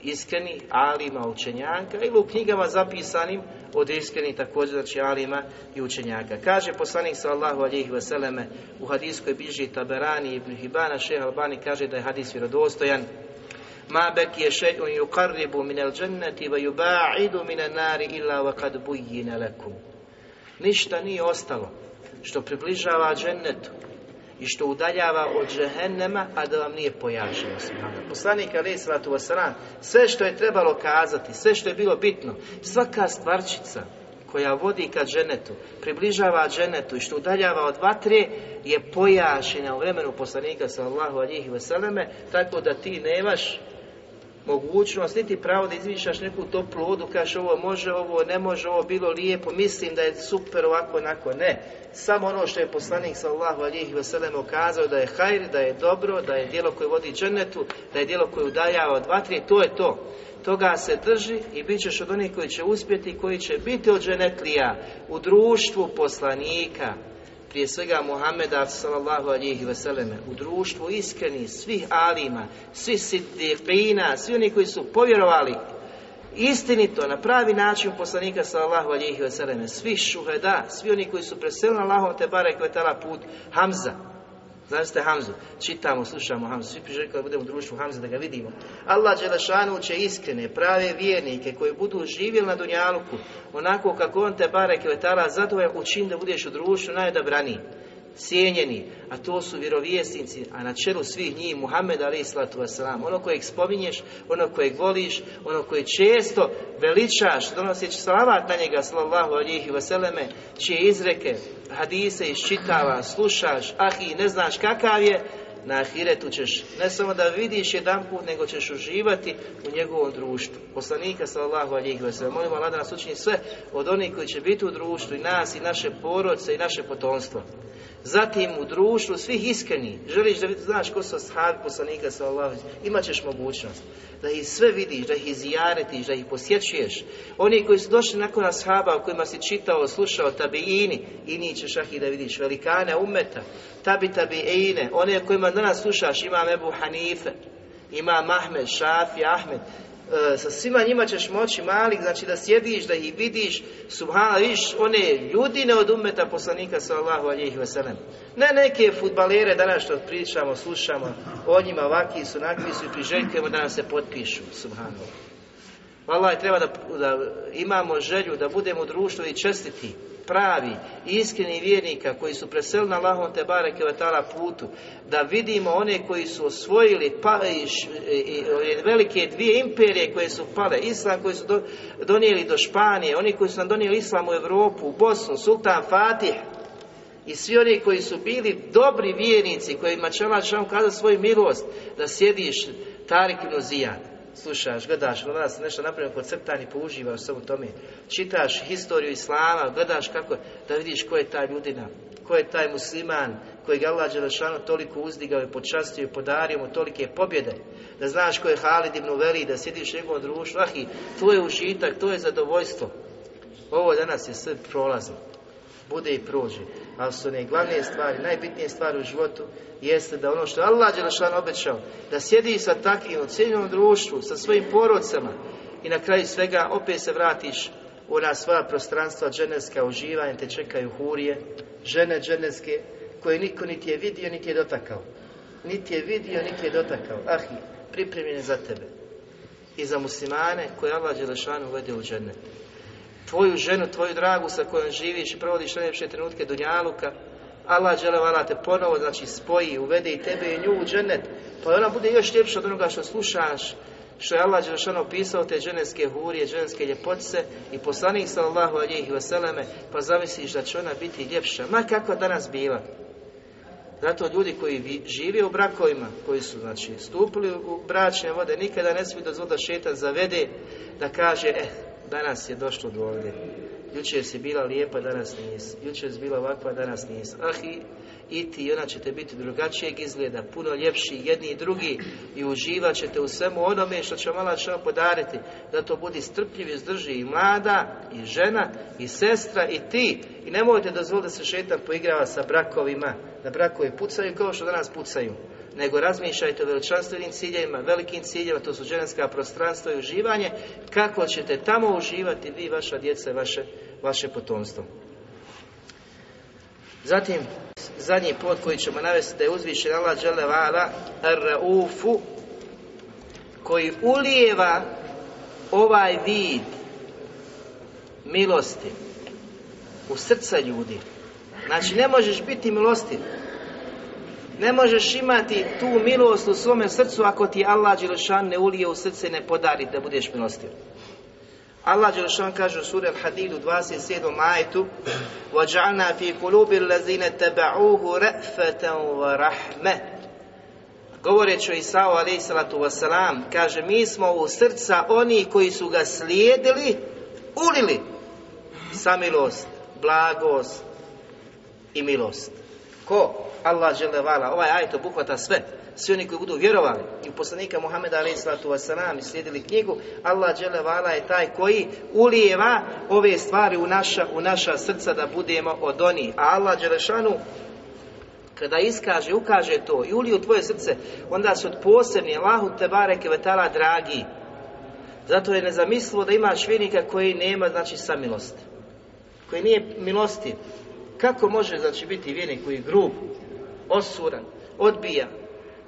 iskreni alima učenjaka ili u knjigama zapisanim od iskrenih također znači alima i učenjaka. Kaže poslanik sallallahu alihi vseleme u hadiskoj biži Taberani ibn Hibana šeha Albani kaže da je hadis vjerodostojan Ma je še'un yuqarribu min al dženneti wa yuba'idu min nari illa wa bujjina lakum. Ništa nije ostalo što približava džennetu i što udaljava od džehennema, a da vam nije pojašnjeno. Poslanik Ali Salatu Wasalam, sve što je trebalo kazati, sve što je bilo bitno, svaka stvarčica koja vodi ka dženetu, približava dženetu i što udaljava od vatre, je pojašnjena u vremenu poslanika sallallahu alihi vseleme, tako da ti nemaš mogućnost, niti pravo da izvišaš neku toplu vodu, kažeš ovo može, ovo ne može, ovo bilo lijepo, mislim da je super ovako, onako, ne. Samo ono što je poslanik sallahu alihi vselem ukazao da je hajr, da je dobro, da je djelo koje vodi džennetu, da je djelo koje udaljava od vatri, to je to. Toga se drži i bit ćeš od onih koji će uspjeti, koji će biti od dženetlija u društvu poslanika, prije svega Muhameda sallallahu alihi vseleme, u društvu iskreni svih alima, svih siddiqina, svi oni koji su povjerovali istinito, na pravi način poslanika sallallahu alihi vseleme, svi šuheda, svi oni koji su preselili na Allahom te bare kvetala put Hamza, Ste Hamzu, čitamo, slušamo Hamzu, svi priželjko da budemo u društvu Hamza, da ga vidimo. Allah Đelešanu će iskrene, prave vjernike koji budu živjeli na Dunjaluku, onako kako on te barek i letala zadovoljan, učin da budeš u društvu najdobraniji cijenjeni, a to su vjerovjesnici, a na čelu svih njih Muhammed alaih sallatu wasalam, ono kojeg spominješ, ono kojeg voliš, ono koje često veličaš, donoseći salavat na njega, sallallahu alihi wasalame, čije izreke, hadise iščitava, slušaš, ah i ne znaš kakav je, na ahiretu ćeš ne samo da vidiš jedan put, nego ćeš uživati u njegovom društvu. Poslanika sallallahu alihi wasallam. Molimo Allah da nas učini sve od onih koji će biti u društvu i nas i naše porodce i naše potomstvo. Zatim u društvu svih iskreni, želiš da znaš ko su ashabi poslanika sallallahu imat ćeš mogućnost da ih sve vidiš, da ih izjaretiš, da ih posjećuješ. Oni koji su došli nakon ashaba o kojima si čitao, slušao, tabiini, i njih ćeš ah i da vidiš velikane umeta, tabi tabiine, one kojima danas slušaš, imam Ebu Hanife, ima Ahmed, Šafi, Ahmed, sa svima njima ćeš moći malih, znači da sjediš, da ih vidiš, subhana, vidiš one ljudine od umeta poslanika sallahu alihi wasalam. Ne neke futbalere danas što pričamo, slušamo, o njima ovakvi su, nakvi su i priželjkujemo da nam se potpišu, subhana. Vallaha, treba da, da imamo želju da budemo društvo i čestiti, pravi, iskreni vjernika koji su preselili na Allahom te bareke putu, da vidimo one koji su osvojili pa, i, i, velike dvije imperije koje su pale, Islam koji su do, donijeli do Španije, oni koji su nam donijeli Islam u Europu, u Bosnu, Sultan Fatih, i svi oni koji su bili dobri vjernici, kojima će Allah kada svoju milost, da sjediš Tarik Zijan slušaš, gledaš, nas nešto napravljeno kod crtani, použivaš se u tome, čitaš historiju Islama, gledaš kako, da vidiš ko je taj ljudina, ko je taj musliman, kojeg Allah Đelešanu toliko uzdigao i počastio i podario mu tolike pobjede, da znaš ko je Halid ibn Veli, da sjediš njegovom društvu, ah i to je užitak, to je zadovoljstvo. Ovo danas je sve prolazno bude i prođe. Ali su one glavne stvari, najbitnije stvari u životu jeste da ono što Allah Đelešan obećao, da sjedi sa takvim u cijelom društvu, sa svojim porodcama i na kraju svega opet se vratiš u ona svoja prostranstva dženevska uživanja, te čekaju hurije, žene dženevske koje niko niti je vidio, niti je dotakao. Niti je vidio, niti je dotakao. Ahi, pripremljene za tebe. I za muslimane koje Allah Đelešanu uvede u džennet tvoju ženu, tvoju dragu sa kojom živiš i provodiš najljepše trenutke Dunjaluka, Allah dželevala te ponovo znači spoji, uvede i tebe i nju u dženet, pa ona bude još ljepša od onoga što slušaš, što je Allah Đelešano opisao te ženevske hurije, ženevske ljepotice i poslanik sallallahu alihi vseleme, pa zamisliš da će ona biti ljepša, ma kako danas bila. Zato ljudi koji žive u brakovima, koji su znači stupili u bračne vode, nikada ne smiju dozvoliti da šetan zavede, da kaže, eh, danas je došlo do ovdje. Jučer si bila lijepa, danas nisi. Jučer si bila ovakva, danas nisi. Ah i, i ti ona ćete biti drugačijeg izgleda, puno ljepši jedni i drugi i uživat ćete u svemu onome što će mala što podariti. Da to budi strpljiv i zdrži i mlada, i žena, i sestra, i ti. I nemojte dozvoliti da se šetan poigrava sa brakovima, da brakovi pucaju kao što danas pucaju nego razmišljajte o veličanstvenim ciljevima, velikim ciljevima, to su ženska prostranstva i uživanje, kako ćete tamo uživati vi, vaša djeca vaše, vaše potomstvo. Zatim, zadnji pot koji ćemo navesti da je uzvišen Allah vala Raufu koji ulijeva ovaj vid milosti u srca ljudi. Znači ne možeš biti milostiv ne možeš imati tu milost u svome srcu ako ti Allah Đelešan ne ulije u srce i ne podari da budeš milostiv. Allah Đelešan kaže u suri Al-Hadidu 27. majetu وَجَعَلْنَا فِي قُلُوبِ الَّذِينَ تَبَعُوهُ رَأْفَةً وَرَحْمَةً Govoreći o Isao alaih salatu wasalam, kaže mi smo u srca oni koji su ga slijedili, ulili samilost, blagost i milost. Ko? Allah vala, ovaj ajet obuhvata sve. Svi oni koji budu vjerovali i u poslanika Muhammeda alaihissalatu wasalam i slijedili knjigu, Allah vala je taj koji ulijeva ove stvari u naša, u naša srca da budemo od onih. A Allah Đelešanu kada iskaže, ukaže to i ulije u tvoje srce, onda su od posebni Allahu te bareke vetala dragi. Zato je nezamislivo da imaš vjernika koji nema znači samilost. Koji nije milosti. Kako može znači biti vjernik koji je grub, osuran, odbija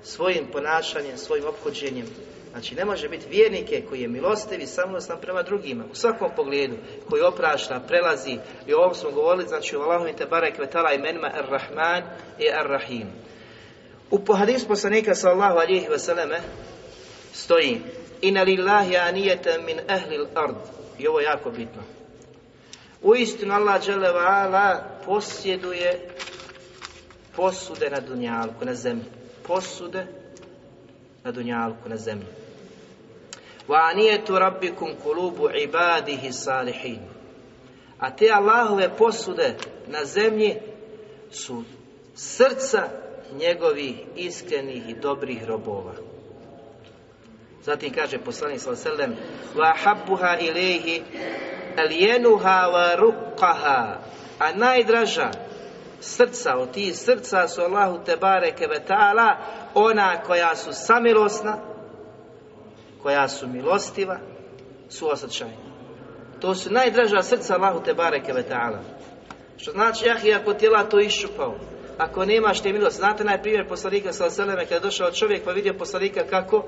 svojim ponašanjem, svojim ophođenjem. Znači ne može biti vjernike koji je milostiv i samilostan prema drugima, u svakom pogledu, koji oprašta, prelazi, i o ovom smo govorili, znači u Allahom te barek vetala imenima Ar-Rahman i Ar-Rahim. U pohadis poslanika sallahu alihi vseleme stoji Inna lillahi min ahli ard I ovo je jako bitno. U istinu Allah ala posjeduje posude na dunjalku, na zemlji. Posude na dunjalku, na zemlji. Wa anijetu rabbikum kulubu ibadihi salihin. A te Allahove posude na zemlji su srca njegovih iskrenih i dobrih robova. Zatim kaže poslanik sallallahu alejhi ve sellem: "Wa habbuha ilayhi aljenuha wa ruqqaha." A najdraža srca od tih srca su Allahu te bareke ve taala ona koja su samilosna, koja su milostiva, su osjećajna. To su najdraža srca Allahu te bareke ve taala. Što znači, jah, ako tijela to iščupao, ako nemaš te milost. Znate najprimjer poslanika sa Seleme kada je došao čovjek pa vidio poslanika kako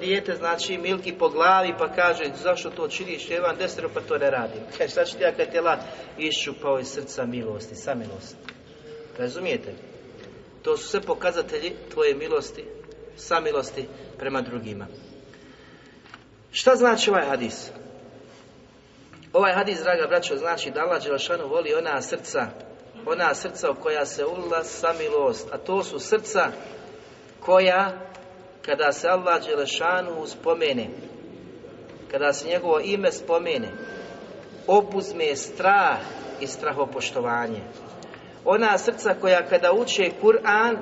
dijete znači milki po glavi pa kaže zašto to činiš, je vam desero pa to ne radim. [laughs] Kaže šta ću ti ja kad tijela iščupao iz srca milosti, samilosti. Razumijete? To su sve pokazatelji tvoje milosti, samilosti prema drugima. Šta znači ovaj hadis? Ovaj hadis, draga braćo, znači da Allah Đelšanu voli ona srca ona srca u koja se ulila samilost, a to su srca koja, kada se Allah Đelešanu spomene, kada se njegovo ime spomene, obuzme strah i strahopoštovanje. Ona srca koja kada uče Kur'an,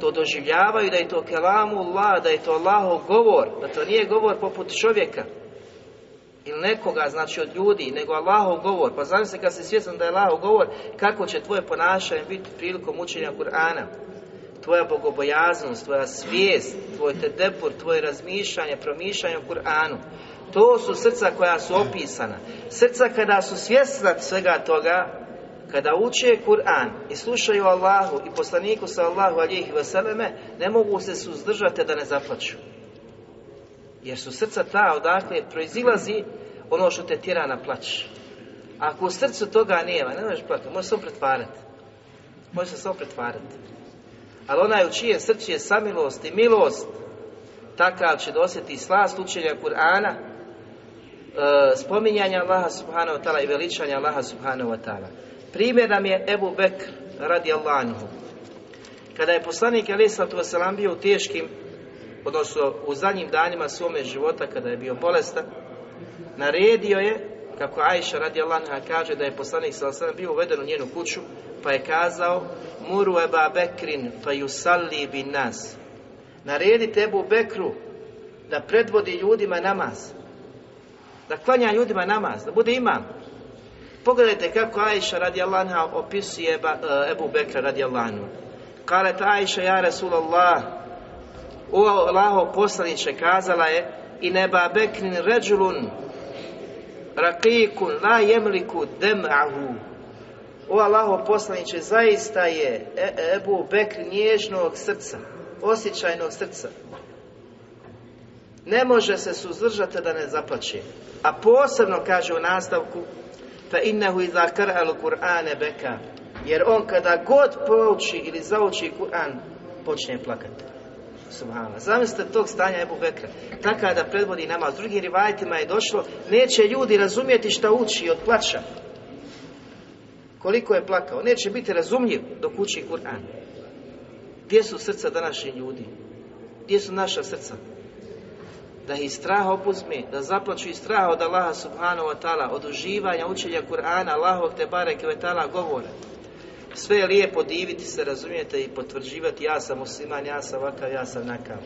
to doživljavaju da je to kelamu Allah, da je to Allahov govor, da to nije govor poput čovjeka, ili nekoga, znači od ljudi, nego Allahov govor. Pa znam se kad si svjestan da je Allahov govor, kako će tvoje ponašanje biti prilikom učenja Kur'ana. Tvoja bogobojaznost, tvoja svijest, tvoj tedepur, tvoje razmišljanje, promišljanje o Kur'anu. To su srca koja su opisana. Srca kada su svjesna svega toga, kada uče Kur'an i slušaju Allahu i poslaniku sa Allahu alijih veseleme, ne mogu se suzdržati da ne zaplaću. Jer su srca ta odakle proizilazi ono što te tjera na plać. Ako u srcu toga nema, ne možeš plakati, možeš samo pretvarati. Može se samo pretvarati. Ali onaj u čije srcu je samilost i milost, takav će dosjeti slast učenja Kur'ana, e, spominjanja Allaha subhanahu wa ta'ala i veličanja Allaha subhanahu wa ta'ala. Primjer nam je Ebu Bekr radi Allahu. Kada je poslanik sallatu bio u teškim odnosno u zadnjim danima svome života kada je bio bolestan, naredio je, kako Ajša radi Allah kaže da je poslanik sa bio uveden u njenu kuću, pa je kazao Muru eba bekrin fa yusalli bin nas. Naredite Ebu Bekru da predvodi ljudima namaz. Da klanja ljudima namaz, da bude imam. Pogledajte kako Ajša radi Allah opisuje Ebu Bekra radi Allah. Kale ta Ajša ja Rasulallah o Allaho poslaniče kazala je i neba beknin ređulun rakikun la jemliku dem'ahu. O Allaho poslaniče zaista je e, Ebu Bekr nježnog srca osjećajnog srca. Ne može se suzdržati da ne zaplaće a posebno kaže u nastavku fa innehu iza kar'alu Kur'ane beka. Jer on kada god pouči ili zauči Kur'an počne plakati Subhana. Zamislite tog stanja Ebu Bekra. Taka da predvodi nama. S drugim rivajtima je došlo, neće ljudi razumjeti šta uči od plaća. Koliko je plakao. Neće biti razumljiv dok uči Kur'an. Gdje su srca današnjih ljudi? Gdje su naša srca? Da ih strah opuzme, da zaplaću i strah od Allaha subhanahu wa ta'ala, od uživanja učenja Kur'ana, Allahovog te bareke ve ta'ala govora. Sve je lijepo diviti se, razumijete, i potvrđivati ja sam musliman, ja sam ovakav, ja sam nakav.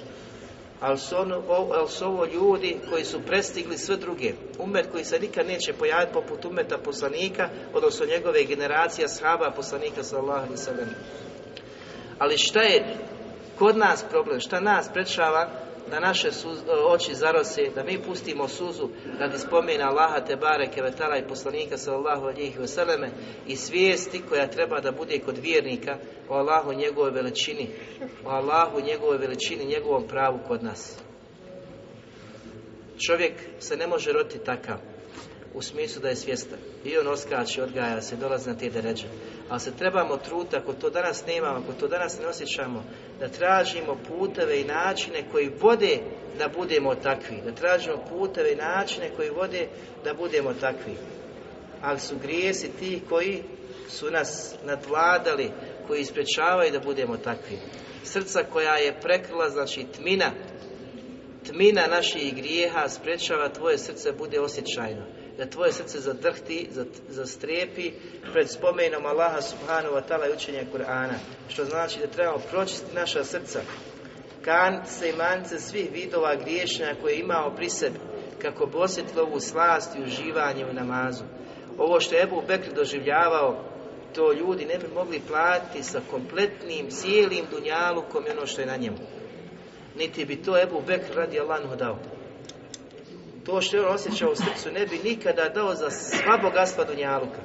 Ali su, ono, ali su ovo ljudi koji su prestigli sve druge. Umet koji se nikad neće pojaviti poput umeta poslanika, odnosno njegove generacije shaba poslanika sallallahu alaihi. Ali šta je kod nas problem, šta nas prečava da naše oči zarose, da mi pustimo suzu radi spomena Allaha te bareke i poslanika sallallahu alihi vseleme i svijesti koja treba da bude kod vjernika o Allahu njegove veličini, o Allahu njegove veličini, njegovom pravu kod nas. Čovjek se ne može roti takav u smislu da je svjestan. I on oskače, odgaja se, dolazi na te deređe. Ali se trebamo truti, ako to danas nemamo, ako to danas ne osjećamo, da tražimo puteve i načine koji vode da budemo takvi. Da tražimo puteve i načine koji vode da budemo takvi. Ali su grijesi ti koji su nas nadvladali, koji isprečavaju da budemo takvi. Srca koja je prekrila, znači tmina, tmina naših grijeha sprečava tvoje srce bude osjećajno da tvoje srce zadrhti, zastrijepi pred spomenom Allaha subhanahu wa ta'ala i učenje Kur'ana. Što znači da trebamo pročistiti naša srca, kance i mance svih vidova griješenja koje imamo pri sebi, kako bi osjetilo ovu slast i uživanje u namazu. Ovo što je Ebu Bekr doživljavao, to ljudi ne bi mogli platiti sa kompletnim, cijelim dunjalukom i ono što je na njemu. Niti bi to Ebu Bekr radi Allah dao. To što je on osjećao u srcu ne bi nikada dao za sva bogatstva Dunjaluka.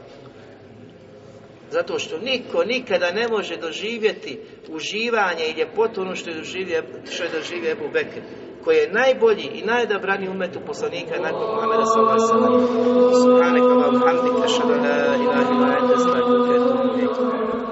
Zato što niko nikada ne može doživjeti uživanje i ljepotu ono što je doživio, što je doživio Ebu Bekr, koji je najbolji i najdobraniji umetu poslanika nakon Muhammeda sallallahu alaihi wa sallam. Subhanaka wa bihamdika, la ilaha illa anta, astaghfiruka wa atubu